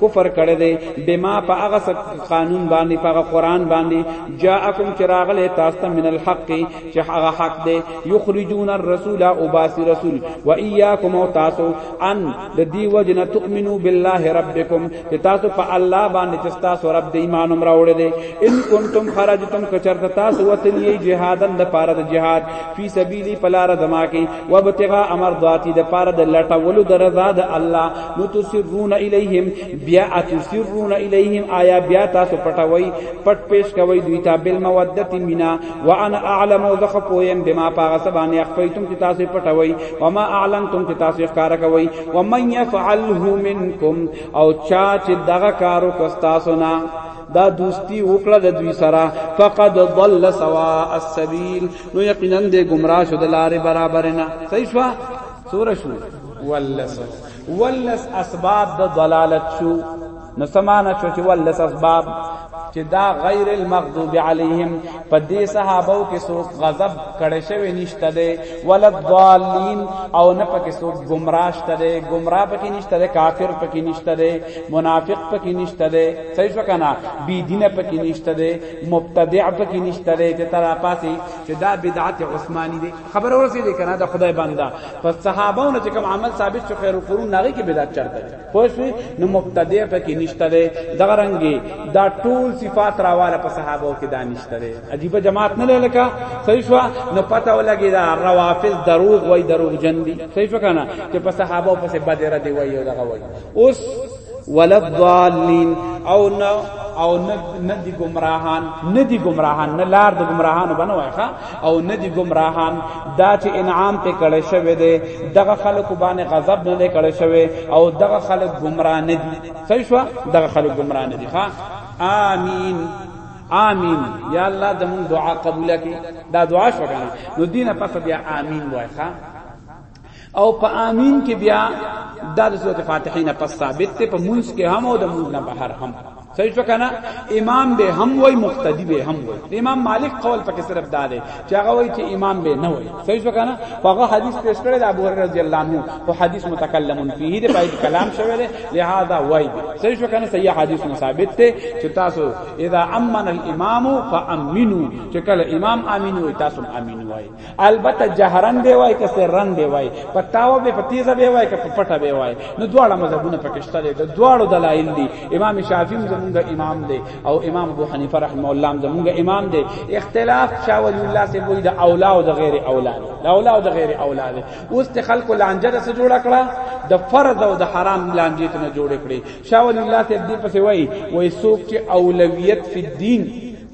کفر کړی دی بما په هغه قانون باندې په هغه قران باندې جاءکم چراغله تاسو ته من الحق چې هغه حق دی یخرجون الرسول او باس رسول و ایاکم او تاسو ان د دی وجن تؤمنو بالله ربکم چې تاسو په الله باندې چې تاسو رب د ایمان عمر وړي دی ان کنتم خرجتم کچرت تاسو وتلی جهادن د پاره د جهاد فی سبیلی پلار دما کې وابتغاء مرضاتی د پاره د لټولو د رضا د الله نو تسرون الیهم بیا اتسرون الیهم آیا بیا تاسو پټوي پټ پیش کوي دوی ته بل مودت مینا وانا اعلم ذخ پویم بما پاغه سبانه اخفیتم چې تاسو پټوي وما اعلنتم چې تاسو ښکارا کوي ومن يفعله منکم او چا چې دغه کارو کوستا سنا دا دوستی وکړه د دوی سره فقد ضل سوا السبيل نو یقینا دې گمراه شو د لارې برابر نه صحیح شو سور شو ولس ولس اسباب د ضلالت شو نو سمانه شو چې ولس اسباب چې دا غیر المغضوب علیهم په دې صحابو کې څوک غضب کړي شوی نشته دی ولا الضالین او نه پکې څوک گمراه شته دی گمراه پکې نشته دی کافر پکې نشته دی منافق پکې نشته دی صحیح شو کنه بی دین پکې نشته دی مبتدع پکې نشته لري چې ترا پاسې چې دا بدعت عثماني دي خبر ورسې دي کنه دا خدای بندا پس صحابهونو چې کوم عمل ثابت شو خیر القرون نغې کې بدعت چرته پوه شو نو مبتدع پکې نشته لري دا رنګي دا ټول صفات راواله په صحابهو کې دا نشته لري عجیب جماعت نه لکه صحیح شو نو پته ولګي دا روافض دروغ وای دروغ جن دي صحیح شو کنه چې په صحابهو پسې بدره دی وای او دا وای اوس ولضالین او نه او نه دی گمراهان نه دی گمراهان نه لار د گمراهانو بنوای ښا او نه دی گمراهان دا چې انعام ته کړه شوی دی دغه خلق باندې غضب نه کړه شوی او دغه خلق گمراه نه دي صحیح شو دغه خلق گمراه نه دي ښا آمین آمین یا الله زمون دعا قبول کړي دا دعا شو کنه نو دینه پس بیا آمین وای ښا او په امین کې بیا د سورۃ فاتحه نه پس ثابت ته په مونږ کې هم او د مونږ نه بهر هم صحیح شو کنه امام به هم وای مقتدی به هم وای امام مالک قول پکې صرف دا دی چې هغه وای چې امام به نه وای صحیح شو کنه هغه حدیث پیش کړی د ابو هرره رضی الله عنه او حدیث متکلم فيه دی پای کلام شوی دی لہذا وای صحیح شو کنه صحیح حدیث نه ثابت دی چې تاسو اذا امن الامام فامنوا چې کله امام امین وای تاسو امین وای البته جهرن به وای که سرن به وای په تاو به په تیزه به وای که په پټه به وای نو دواړه مذهبونه پکې شته دي دواړو دلایل دي امام شافعی زمونږ امام دی او امام ابو حنیفه رحم الله زمونږ امام دی اختلاف شاه ولی الله سے وای د اولا او د غیر اولا د اولا او د غیر اولا دی اوس ته خلکو لانجه سره جوړ کړه د فرض او د حرام لانجه ته جوړ کړي شاه ولی الله سے دې پسې وای وای سوک چې اولویت فی الدین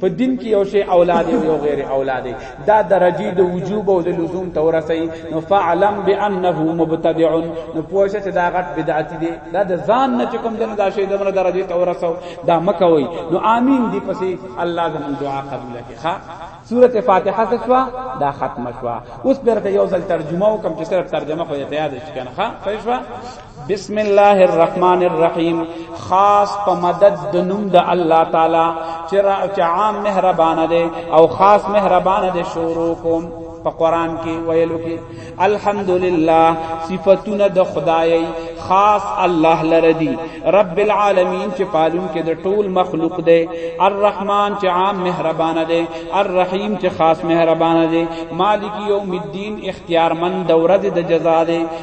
په دین کې یو شی اولاد یو غیر اولاد دا درجه د وجوب او د لزوم تورسي نو فعلم بانه مبتدع نو پوښه چې دا غټ بدعت دی دا د ځان نه چې کوم دنه دا شی دمر درجه تورسو دا مکوي نو امین دی پسې الله زموږ دعا قبول کړي ها سورته فاتحه شوا دا ختم شوا اوس برته یو ځل ترجمه وکم چې صرف ترجمه خو ته یاد شي کنه ها فیشوا بسم الله الرحمن الرحیم خاص په مدد د نوم د الله تعالی چې عام مهربان دی او خاص مهربان دی شروع کوم په قران کې ویلو کې الحمدلله صفاتونه د خدای خاص الله لره دی رب العالمین چې پالون کې د ټول مخلوق دی الرحمن چې عام مهربان دی الرحیم چې خاص مهربان دی مالک یوم الدین اختیارمند دوره د جزا دی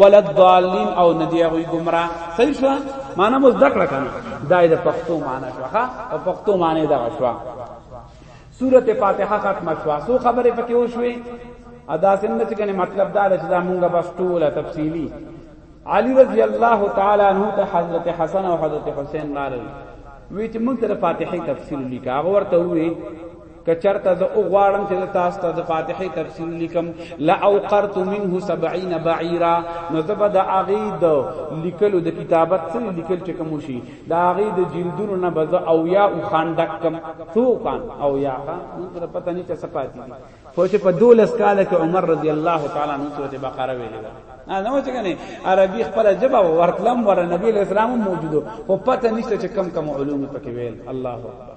ولا الضالین او ندی هغه گمراه صحیح شو معنا مو ذکر کنه دای د پښتو معنا شوخه او پښتو معنی دا شو سورته فاتحه ختمه شو سو خبره پکې وشوي ادا سند چې کنه مطلب دا چې دا مونږه بس ټوله تفصیلی علی رضی الله تعالی عنہ ته حضرت حسن او حضرت حسین راغلي وی چې مونږ ته فاتحه تفصیل لیکا ورته وی کچرته زه او غواړم چې تاسو ته د فاتحه تفسیر لیکم لا اوقرت منه 70 بعیرا نو زه به د اغه د لیکلو د کتابت سره لیکل چې کوم شي د اغه د جلدونو نه به زه او یا او خان ډکم ثو خان او یا خان نو پته نه چې سپاتی دي خو چې په دولس کال کې عمر رضی الله تعالی عنہ سورته بقره ویلې ده نو چې کنه عربي خپل جبا ورتلم ور نبی اسلام موجودو خو پته نشته چې کم کم علوم پکې ویل الله اکبر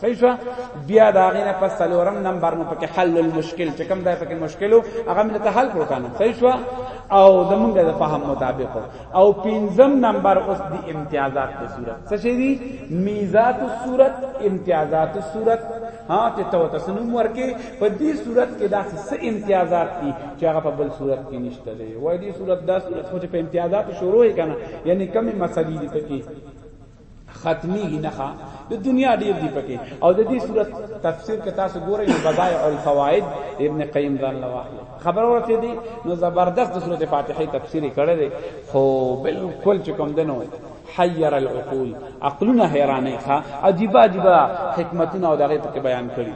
صحیح شو بیا دا غینه پس څلورم نمبر نو پکې حل المشکل چې کوم ځای پکې مشکلو هغه ملته حل کړو کنه صحیح شو او زمونږ د فهم مطابق او پنځم نمبر اوس دی امتیازات د صورت څه شي دي میزات الصورت امتیازات الصورت ها ته تو تسنم ورکه په دې صورت کې دا څه امتیازات دي چې هغه په بل صورت کې نشته دی وای دې صورت دا صورت خو په امتیازات شروع یې کنه یعنی کمی مسلې دي پکې ختمیږي نه د دنیا ډیر دی پکې او د دې صورت تفسیر کې تاسو ګورئ نو بدایع الفوائد ابن قیم ځان لواخله خبر ورته دی نو زبردست د سورته فاتحه تفسیر کړی دی خو بالکل چې کوم دنو حیر العقول عقلونه حیرانې ښه عجیب عجیب حکمتونه او دغه پکې بیان کړی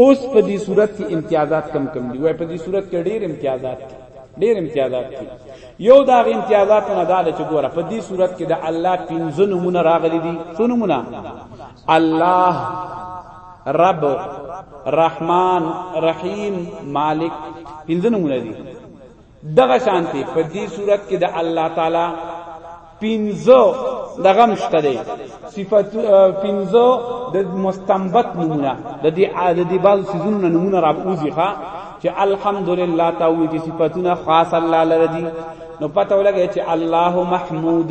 اوس په دې صورت کې امتیازات کم کم دي وای په دې صورت کې ډېر امتیازات دي ډېر امتیازات دي یو دا غي امتیازات نه داله چې ګوره په دې صورت کې د الله پنځه نمونه راغلي دي څو نمونه الله رب رحمان رحیم مالک پنځه نمونه دي دغه شانتی په دې صورت کې د الله تعالی پینزو دغه مشته دی صفات پینزو د مستنبت نمونه د دې د دې بعض سيزونو نمونه را اوځي ښا چې الحمدلله تاوی چې صفاتونه خاص الله لره دي نو پته ولګی چې الله محمود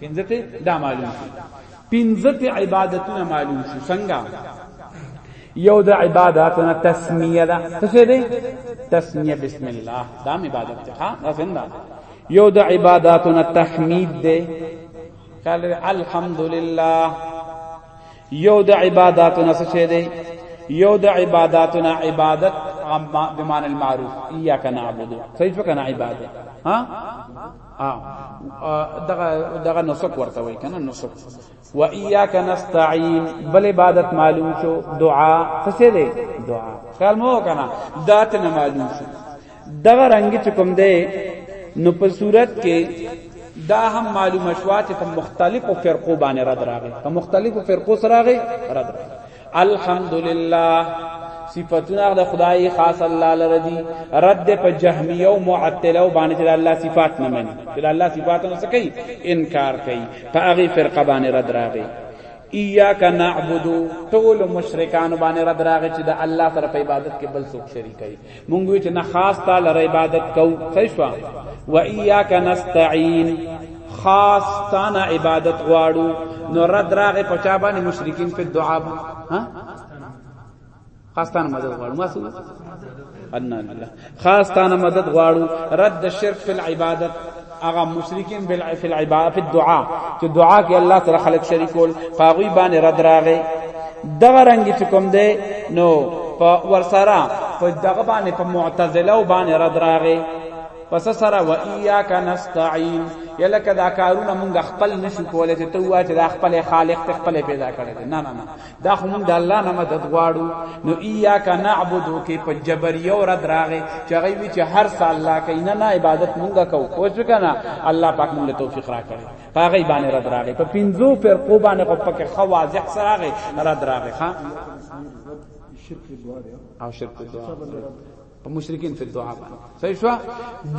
پنځه ته دا معلوم شي پنځه ته عبادتونه معلوم شي څنګه یو د عبادتنا تسمیه ده څه ده تسمیه بسم الله دا عبادت ده ها څنګه یو د عبادتنا تحمید ده قال الحمدلله یو د عبادتنا څه ده یو د عبادتنا عبادت بمعنى المعروف اياك نعبد صحيح فكنا عباده ها ها دغه دغه نسک ورته وای کنه نسک و ایاک نستعين بل عبادت معلوم شو دعا څه دی دعا خیال مو کنه ذات نه معلوم شو دغه رنگ چې کوم دی نو په صورت کې دا هم معلومه شو چې په مختلفو فرقو باندې رد راغی په مختلفو فرقو سره راغی رد راغی الحمدلله صفاتونه د خدای خاص الله لره دي رد په جهمیه او معطله او باندې د الله صفات نه مني د الله صفات نه سکی انکار کوي په هغه فرقه باندې رد راغی ایاک نعبدو ټول مشرکان باندې رد راغی چې د الله سره په عبادت کې بل څوک شریک کوي مونږ وی چې نه خاص تعالی عبادت کو صحیح شو و ایاک نستعين خاص تانا عبادت غواړو نو رد راغه پچا باندې مشرکین په دعا ها خاص تانا مدد غواړو ما سو ان الله خاص تانا مدد غواړو رد شرک فی العبادت اغه مشرکین بل فی العباده فی الدعاء چې دعا کې الله سره خلق شریکول پاغوی باندې رد راغې دغه رنگ چې کوم دی نو په ورسره په دغه باندې په معتزله باندې رد راغې پس سره و ایاک نستعين یلکه دا کارونه مونږ خپل نشو کولای ته وا چې دا خپل خالق ته خپل پیدا کړی نه نه نه دا خو مونږ د الله نه مدد غواړو نو ایاک نعبدو کې په جبر یو رد راغې چې هغه وی چې هر سال الله کوي نه نه عبادت مونږه کوو خو څه کنه الله پاک مونږ له توفیق راکړي هغه باندې رد راغې په پینځو پر کو باندې کو پکې خو واضح سره راغې رد راغې ها شرک دعا او شرک دعا په مشرکین په دعا باندې صحیح شو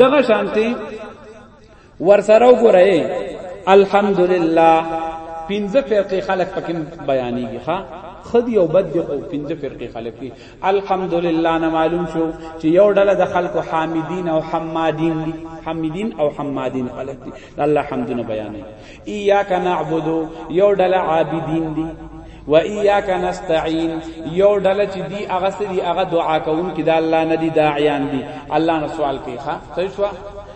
دغه شانتي ورسره وګورئ الحمدلله پنځه فرقې خلق پکې بیانېږي ښا خدي او بد او پنځه فرقې خلق دي الحمدلله نه معلوم شو چې یو ډله د خلق حامدین او حمادین دي حامدین او حمادین خلق دي الله حمدونه بیانې ایاک نعبد یو ډله عابدین دي و ایاک نستعين یو ډله چې دی هغه سری هغه دعا کوونکې د الله نه دي داعیان دي الله نه سوال کوي ښا صحیح شو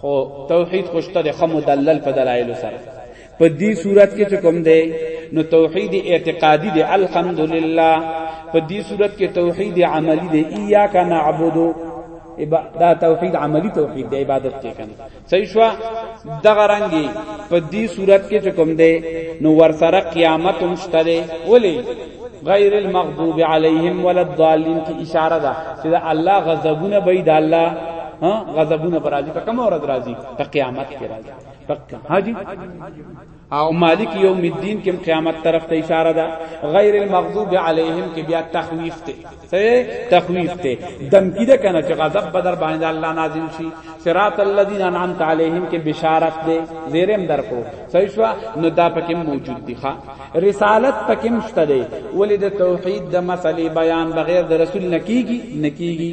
خو توحید خوشته د خمو دلل په دلایل سره په دې صورت کې چې کوم دی نو توحید اعتقادی دی الحمدلله په دې صورت کې توحید عملی دی ایاک نعبد دا توحید عملی توحید دی عبادت کې کنه صحیح شو دغه رنګي په دې صورت کې چې کوم دی نو ورسره قیامت هم شته ولی غیر المغضوب علیهم ولا الضالین کی اشاره ده چې دا الله غضبونه به د الله ها غضبونه پر راځي په کوم ورځ راځي په قیامت کې راځي پکا حاجی او مالک یوم الدین کې قیامت طرف ته اشاره ده غیر المغضوب علیهم کې بیا تخویف ته ته تخویف ته دمکی ده کنه چې غضب بدر باندې الله نازل شي صراط الذين انعمت عليهم کې بشارت ده زیرم درکو صحیح شو نو دا پکې موجود دي ښا رسالت پکې مشته ده ولې د توحید د مسلې بیان بغیر د رسول نکیږي نکیږي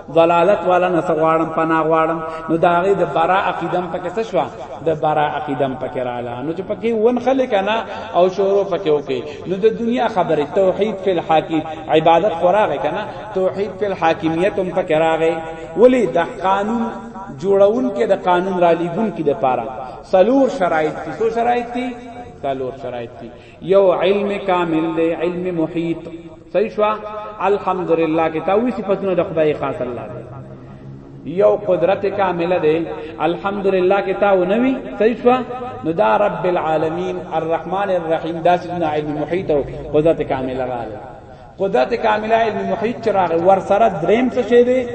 ضلالت والا نه غواړم پنا غواړم نو دا غي د برا عقیدم پکې څه شو د برا عقیدم پکې رااله نو چې پکې ون خلک نه او شورو پکې وکي نو د دنیا خبره توحید فی الحاکم عبادت خوراغه کنه توحید فی الحاکمیت هم پکې راغی ولی د قانون جوړون کې د قانون را لګون کې د پاره سلور شرایط دي سو شرایط دي سلور شرایط دي یو علم کامل دی علم محیط صحیح شو الحمدلله کې تاوی صفاتونه د خدای خاص الله دی یو قدرت کامله دی الحمدلله کې تاو نوی صحیح شو نو دا رب العالمین الرحمن الرحیم دا سونه علم محیط او قدرت کامله غاله قدرت کامله علم محیط چې راغی ورسره دریم څه شی دی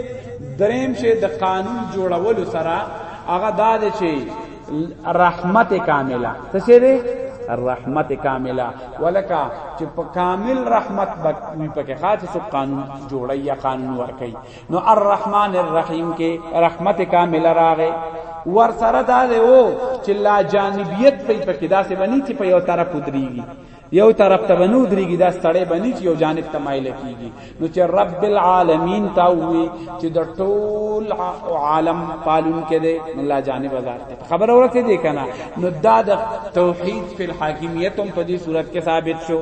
دریم شی د قانون جوړولو سره هغه دا دی چې رحمت کامله څه شی دی رحمت کامله ولکه چې په کامل رحمت وي پکې خاص سو قانون جوړي یا قانون ورکي نو الرحمن الرحیم کې رحمت کامله راغې ور سره دا دی او چې لا جانبیت په پکې داسې بنی چې په یو طرف ودرېږي یو طرف ته بنو درېږي دا ستړی بنی چې یو جانب ته مایل کیږي نو چې رب العالمین تا وی چې د ټول عالم پالون کې دی نو لا جانب ازار ته خبر اورته دی کنه نو دا د توحید فی الحاکمیت هم په دې صورت کې ثابت شو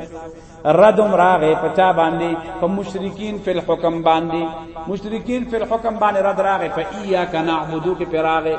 ردم راغه پچا باندې په مشرکین فی الحکم باندې مشرکین فی الحکم باندې رد راغه په ایا کنا عبدو کې پراغه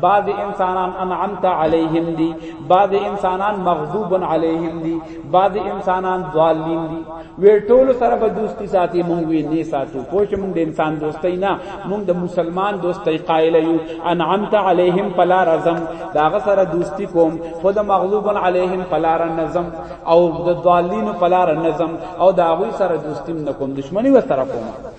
بعض انسانان انعمت علیهم دی بعض انسانان مغضوب علیهم دی بعض انسانان ضالین دی وی ټول سره به دوستی ساتي مونږ وی نه ساتو پوه مونږ د انسان دوستۍ نه مونږ د مسلمان دوستۍ قائل یو انعمت علیهم پلا رزم داغه سره دوستی کوم خود مغضوب علیهم پلا نظم او د ضالین پلا نظم او داوی سره دوستی نکوم دشمنی و سره کوم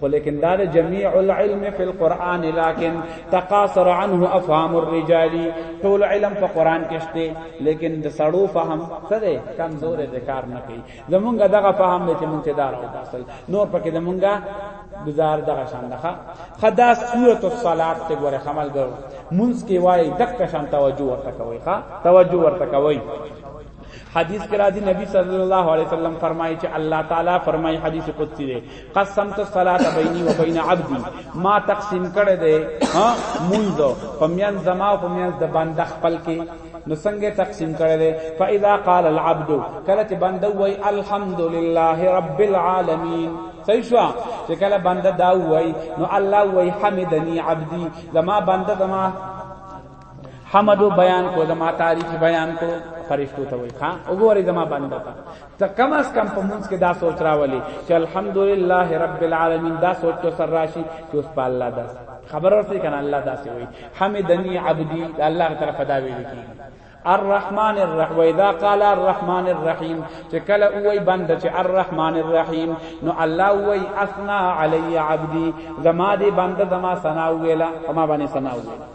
خو لیکن دا جميع العلم في القرآن لكن تقاصر عنه افهام الرجال ټول علم په قرآن کې شته لیکن د سړو فهم سره کمزور دي کار نه کوي زمونږ دغه فهم نه چې مونږ ته دار او اصل نور پکې زمونږ گزار دغه شان دغه خدا سورۃ الصلات ته ګوره خمل ګرو مونږ کې وای دغه شان توجه ورته کوي ښا توجه ورته کوي حدیث کرا دی نبی صلی الله علیه وسلم فرمایي چې الله تعالی فرمایي حدیث قدسی دی قسمت الصلاه بیني و بین عبدي ما تقسیم کړه دے ها منذ پمیان زما او پمیان د بنده خپل کې نو څنګه تقسیم کړه دے فاذا قال العبد کله چې بنده وای الحمدلله رب العالمین صحیح شو چې کله بنده دا وای نو الله وای حمدنی عبدي زما بنده زما حمدو بیان کو زما تاریخ بیان کو فرشتو ته وای ها وګورئ زما بنده ته ته کم از کم په مونږ کې دا سوچ راولي چې الحمدلله رب العالمین دا سوچ ته سر راشي چې اوس په الله دا خبر ورته کنه الله دا سی وای حمدنی عبدی الله طرف دا ویل کی الرحمن الرحیم واذا قال الرحمن الرحیم چې کله وای بنده چې الرحمن الرحیم نو الله وای اثنا علی عبدی زما دې بنده زما ثنا ویلا ما باندې ثنا ویلا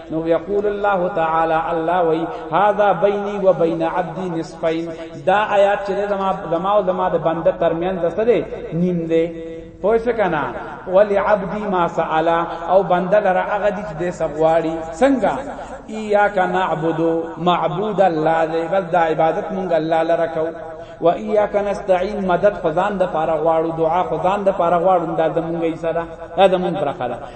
نو یقول الله تعالی الله وی هاذا بیني و بین عبدی نصفین دا آیات چې زما زما او زما د بنده ترمن د سره نیم دی پوه شو کنه ولی عبدی ما سال او بنده لره هغه دي چې د سغواړي څنګه ایاک نعبدو معبود الله دې بس د عبادت مونږ الله لره کو و ایاک نستعين مدد خدان د پاره غواړو دعا خدان د پاره غواړو دا زمونږ یې سره دا زمونږ برخه ده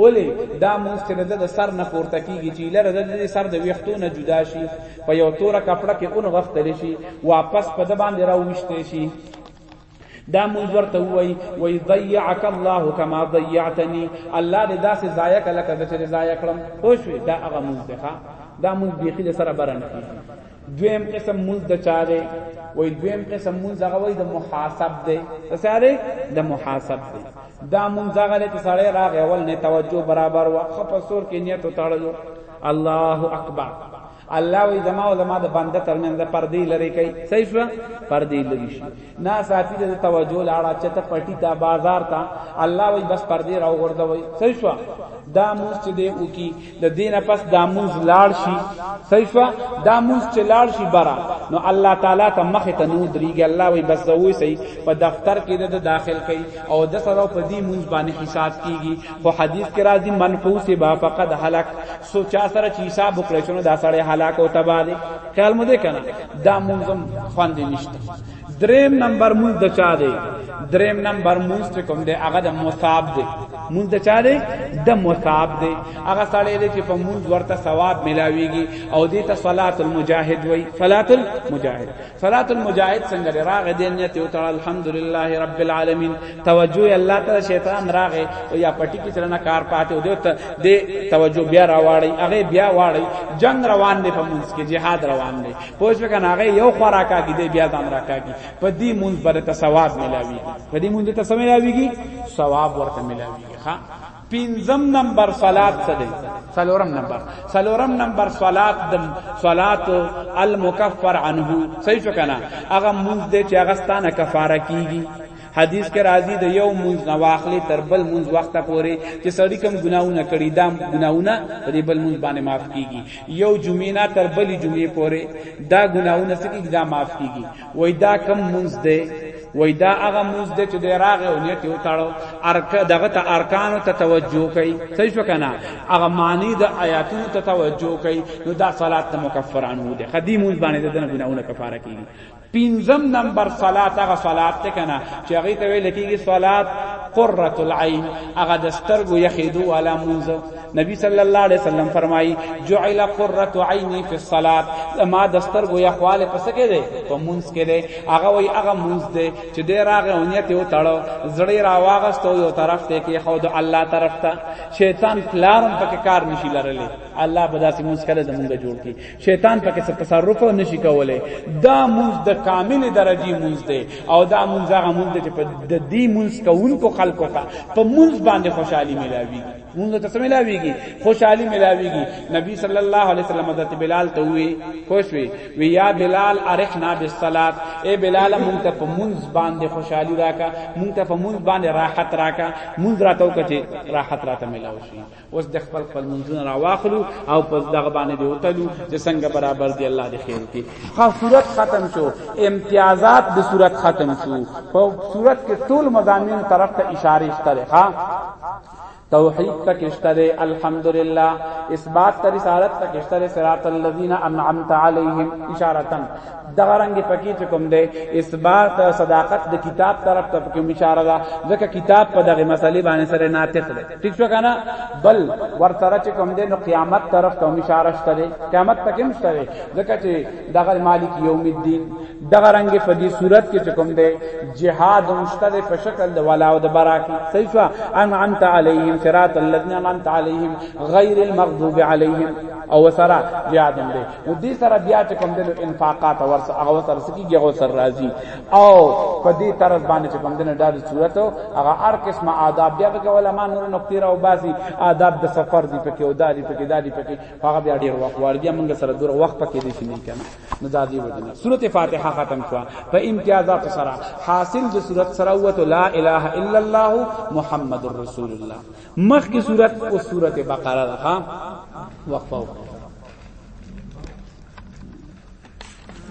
اولی دا مونږ چې د سر نه پورته کیږي چې لره د دې سر د ویختو نه جدا شي په یو تور کپڑا کې اون غختل شي واپس په د باندې راوښته شي دا مونږ ورته وای وای ضيعك الله كما ضيعتني الله دې داسې ضایع کله کده چې ضایع کړم خوش دا هغه مونږ ته دا مونږ بیخي سره برنه دویم قسم مونږ د چا دی وای دویم قسم مونږ هغه وای د محاسب دی د ساره د محاسب دی دا مونږ هغه له ساره راغ اول نه توجه برابر وا خپ سور کې نیت وتاړلو الله اکبر الله وی زما او زما د بنده ترمنځ پردی لري کوي صحیح شو پردی لري شي نا صافی د توجه لاړه چته پټی تا بازار تا الله وی بس پردی راو ورده وی صحیح شو دا موږ چې دی او کی د دین پس دا مونږ لاړ شي صحیفه دا مونږ چې لاړ شي برا نو الله تعالی ته مخ ته نو دریږي الله وي بس زوي سي په دفتر کې د داخل کوي او د سره په دې مونږ باندې حساب کیږي خو حدیث کې راځي منحوس با فقد هلاک سوچا سره چې حساب وکړي شنو دا سره هلاک او تباہ دي خیال مو دې کنه دا مونږ خوند نشته دریم نمبر مونږ د چا دی دریم نمبر مونږ چې کوم دی هغه د مصاب دی مونږ د چا دی د مصاب دی هغه سړی دی چې په مونږ ورته ثواب ملاویږي او دې ته صلات المجاهد وای صلات المجاهد صلات المجاهد څنګه راغ دې نیت او تعالی الحمدلله رب العالمین توجه الله تعالی شیطان راغ او یا پټی کې چرنه کار پاتې او دې توجه بیا راواړی هغه بیا واړی جنگ روان دی په مونږ کې jihad روان دی پوه شو کنه هغه یو خوراکا کې دی بیا ځان راکاږي په دې مونږ بر ته ثواب ملاوي په دې مونږ ته څه ملاويږي ثواب ورته ملاوي ښا پنځم نمبر صلات څه دی سلورم نمبر سلورم نمبر صلات د صلات المکفر عنه صحیح شو کنه هغه مونږ دې چې هغه ستانه کفاره کیږي حدیث کې راځي د یو منځ نه واخلې تر بل منځ وخت پورې چې سړی کوم ګناونه کړی دا ګناونه په دې بل منځ باندې معاف کیږي یو جمعې نه تر بلې جمعې پورې دا ګناونه سکی دا معاف کیږي وای دا کم منځ دی وای دا هغه موز د چې د راغه او نیت یو تاړو ارک دغه ته ارکان ته توجه کوي صحیح شو کنه هغه معنی د آیاتونو ته توجه کوي نو دا صلات مکفرانو دي قدیمون باندې د ګناونه کفاره کیږي پنځم نمبر صلات هغه صلات ته کنه چې هغه ته ویل کېږي صلات قرۃ العین هغه د سترګو یخیدو والا مونږ نبی صلی الله علیه وسلم فرمایي جعل قرۃ عینی فی الصلات ما د سترګو یخواله پس کې ده په مونږ کې ده هغه وی هغه مونږ ده چې د راغه اونیت یو تړو زړی را واغستو یو طرف ته کې خو د الله طرف ته شیطان پلارم پکې کار نشي لرلې الله په داسې مونږ کړه زمونږ جوړ کی شیطان پکې څه تصرف نه شي کولای دا مونږ د کامل درجه مونږ دی او دا مونږ هغه مونږ چې په د دې مونږ کوونکو خلکو ته په مونږ باندې خوشحالي ملاويږي مونږ ته څه ملاويږي خوشحالي ملاويږي نبی صلی الله علیه وسلم حضرت بلال ته وی خوش وی وی یا بلال ارحنا بالصلاه اے بلال مونږ ته په مونږ باندې خوشحالي راکا مونږ ته په مونږ باندې راحت راکا مونږ راتو کچې راحت راته ملاوي اوس د خپل خپل منځونه راواخلو او په دغه باندې دی وتلو چې څنګه برابر دی الله دې خیر کی خو صورت ختم شو امتیازات د صورت ختم شو په صورت کې ټول مضامین طرف ته اشاره شته ها توحید کا کشتر الحمدللہ اس بات کا رسالت کا کشتر صراط الذین انعمت علیہم اشارتا دغرنګ پکې چې کوم دی اثبات صداقت د کتاب طرف ته کوم اشاره ده ځکه کتاب په دغه مسلې باندې سره ناطق دی ٹھیک شو کنه بل ورسره چې کوم دین قیامت طرف ته اشاره شته قیامت ته کوم شته ځکه چې دغه مالک یوم الدین دغه رنگ په دې صورت کې کوم دی جهاد مشتد په شکل د ولا او د برا کې صحیح شو ان انت علیهم صراط الذین انت علیهم غیر المغضوب علیهم او سره جهاد دی نو دې سره بیا چې کوم دی انفاقات ورسره هغه سره سکیږي هغه سره راضی او په دې طرز باندې چې کوم دنه ډار صورت هغه هر قسمه آداب دی هغه علماء نور نقطې راو باسي آداب د سفر دی پکې او دادی پکې دادی پکې هغه بیا ډیر وخت ورګي موږ سره دور وخت پکې دي شي نه کنه نو دادی وجنه سورته فاتحه ختم شو په امتیازات سره حاصل د سورت سره وت لا اله الا الله محمد رسول الله مخ کی سورت او سورته بقره ده وقفه